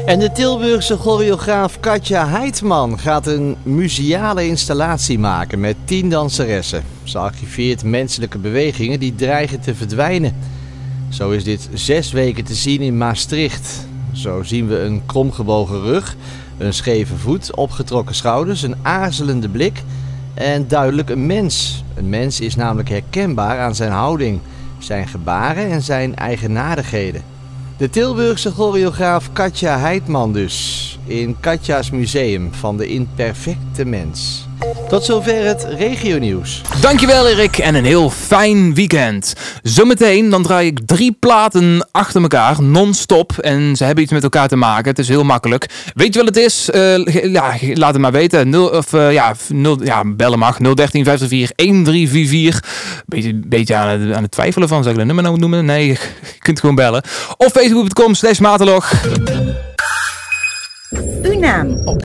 Speaker 12: En de Tilburgse choreograaf Katja Heitman gaat een museale installatie maken met 10 danseressen. Ze archiveert menselijke bewegingen die dreigen te verdwijnen. Zo is dit zes weken te zien in Maastricht. Zo zien we een kromgebogen rug, een scheve voet, opgetrokken schouders, een aarzelende blik en duidelijk een mens. Een mens is namelijk herkenbaar aan zijn houding, zijn gebaren en zijn eigenaardigheden. De Tilburgse choreograaf Katja Heitman dus, in Katja's museum van de imperfecte mens. Tot zover het regionieuws.
Speaker 1: Dankjewel Erik en een heel fijn weekend. Zometeen dan draai ik drie platen achter elkaar, non-stop. En ze hebben iets met elkaar te maken. Het is heel makkelijk. Weet je wat het is? Eh, ja, laat het maar weten. 0, of, eh, ja, 0, ja, bellen mag. 013 504 1344. Beetje, beetje aan, het, aan het twijfelen van. Zal ik een nummer nou noemen? Nee, je *laughs* kunt gewoon bellen. Of facebook.com slash matelog.
Speaker 25: Uw naam op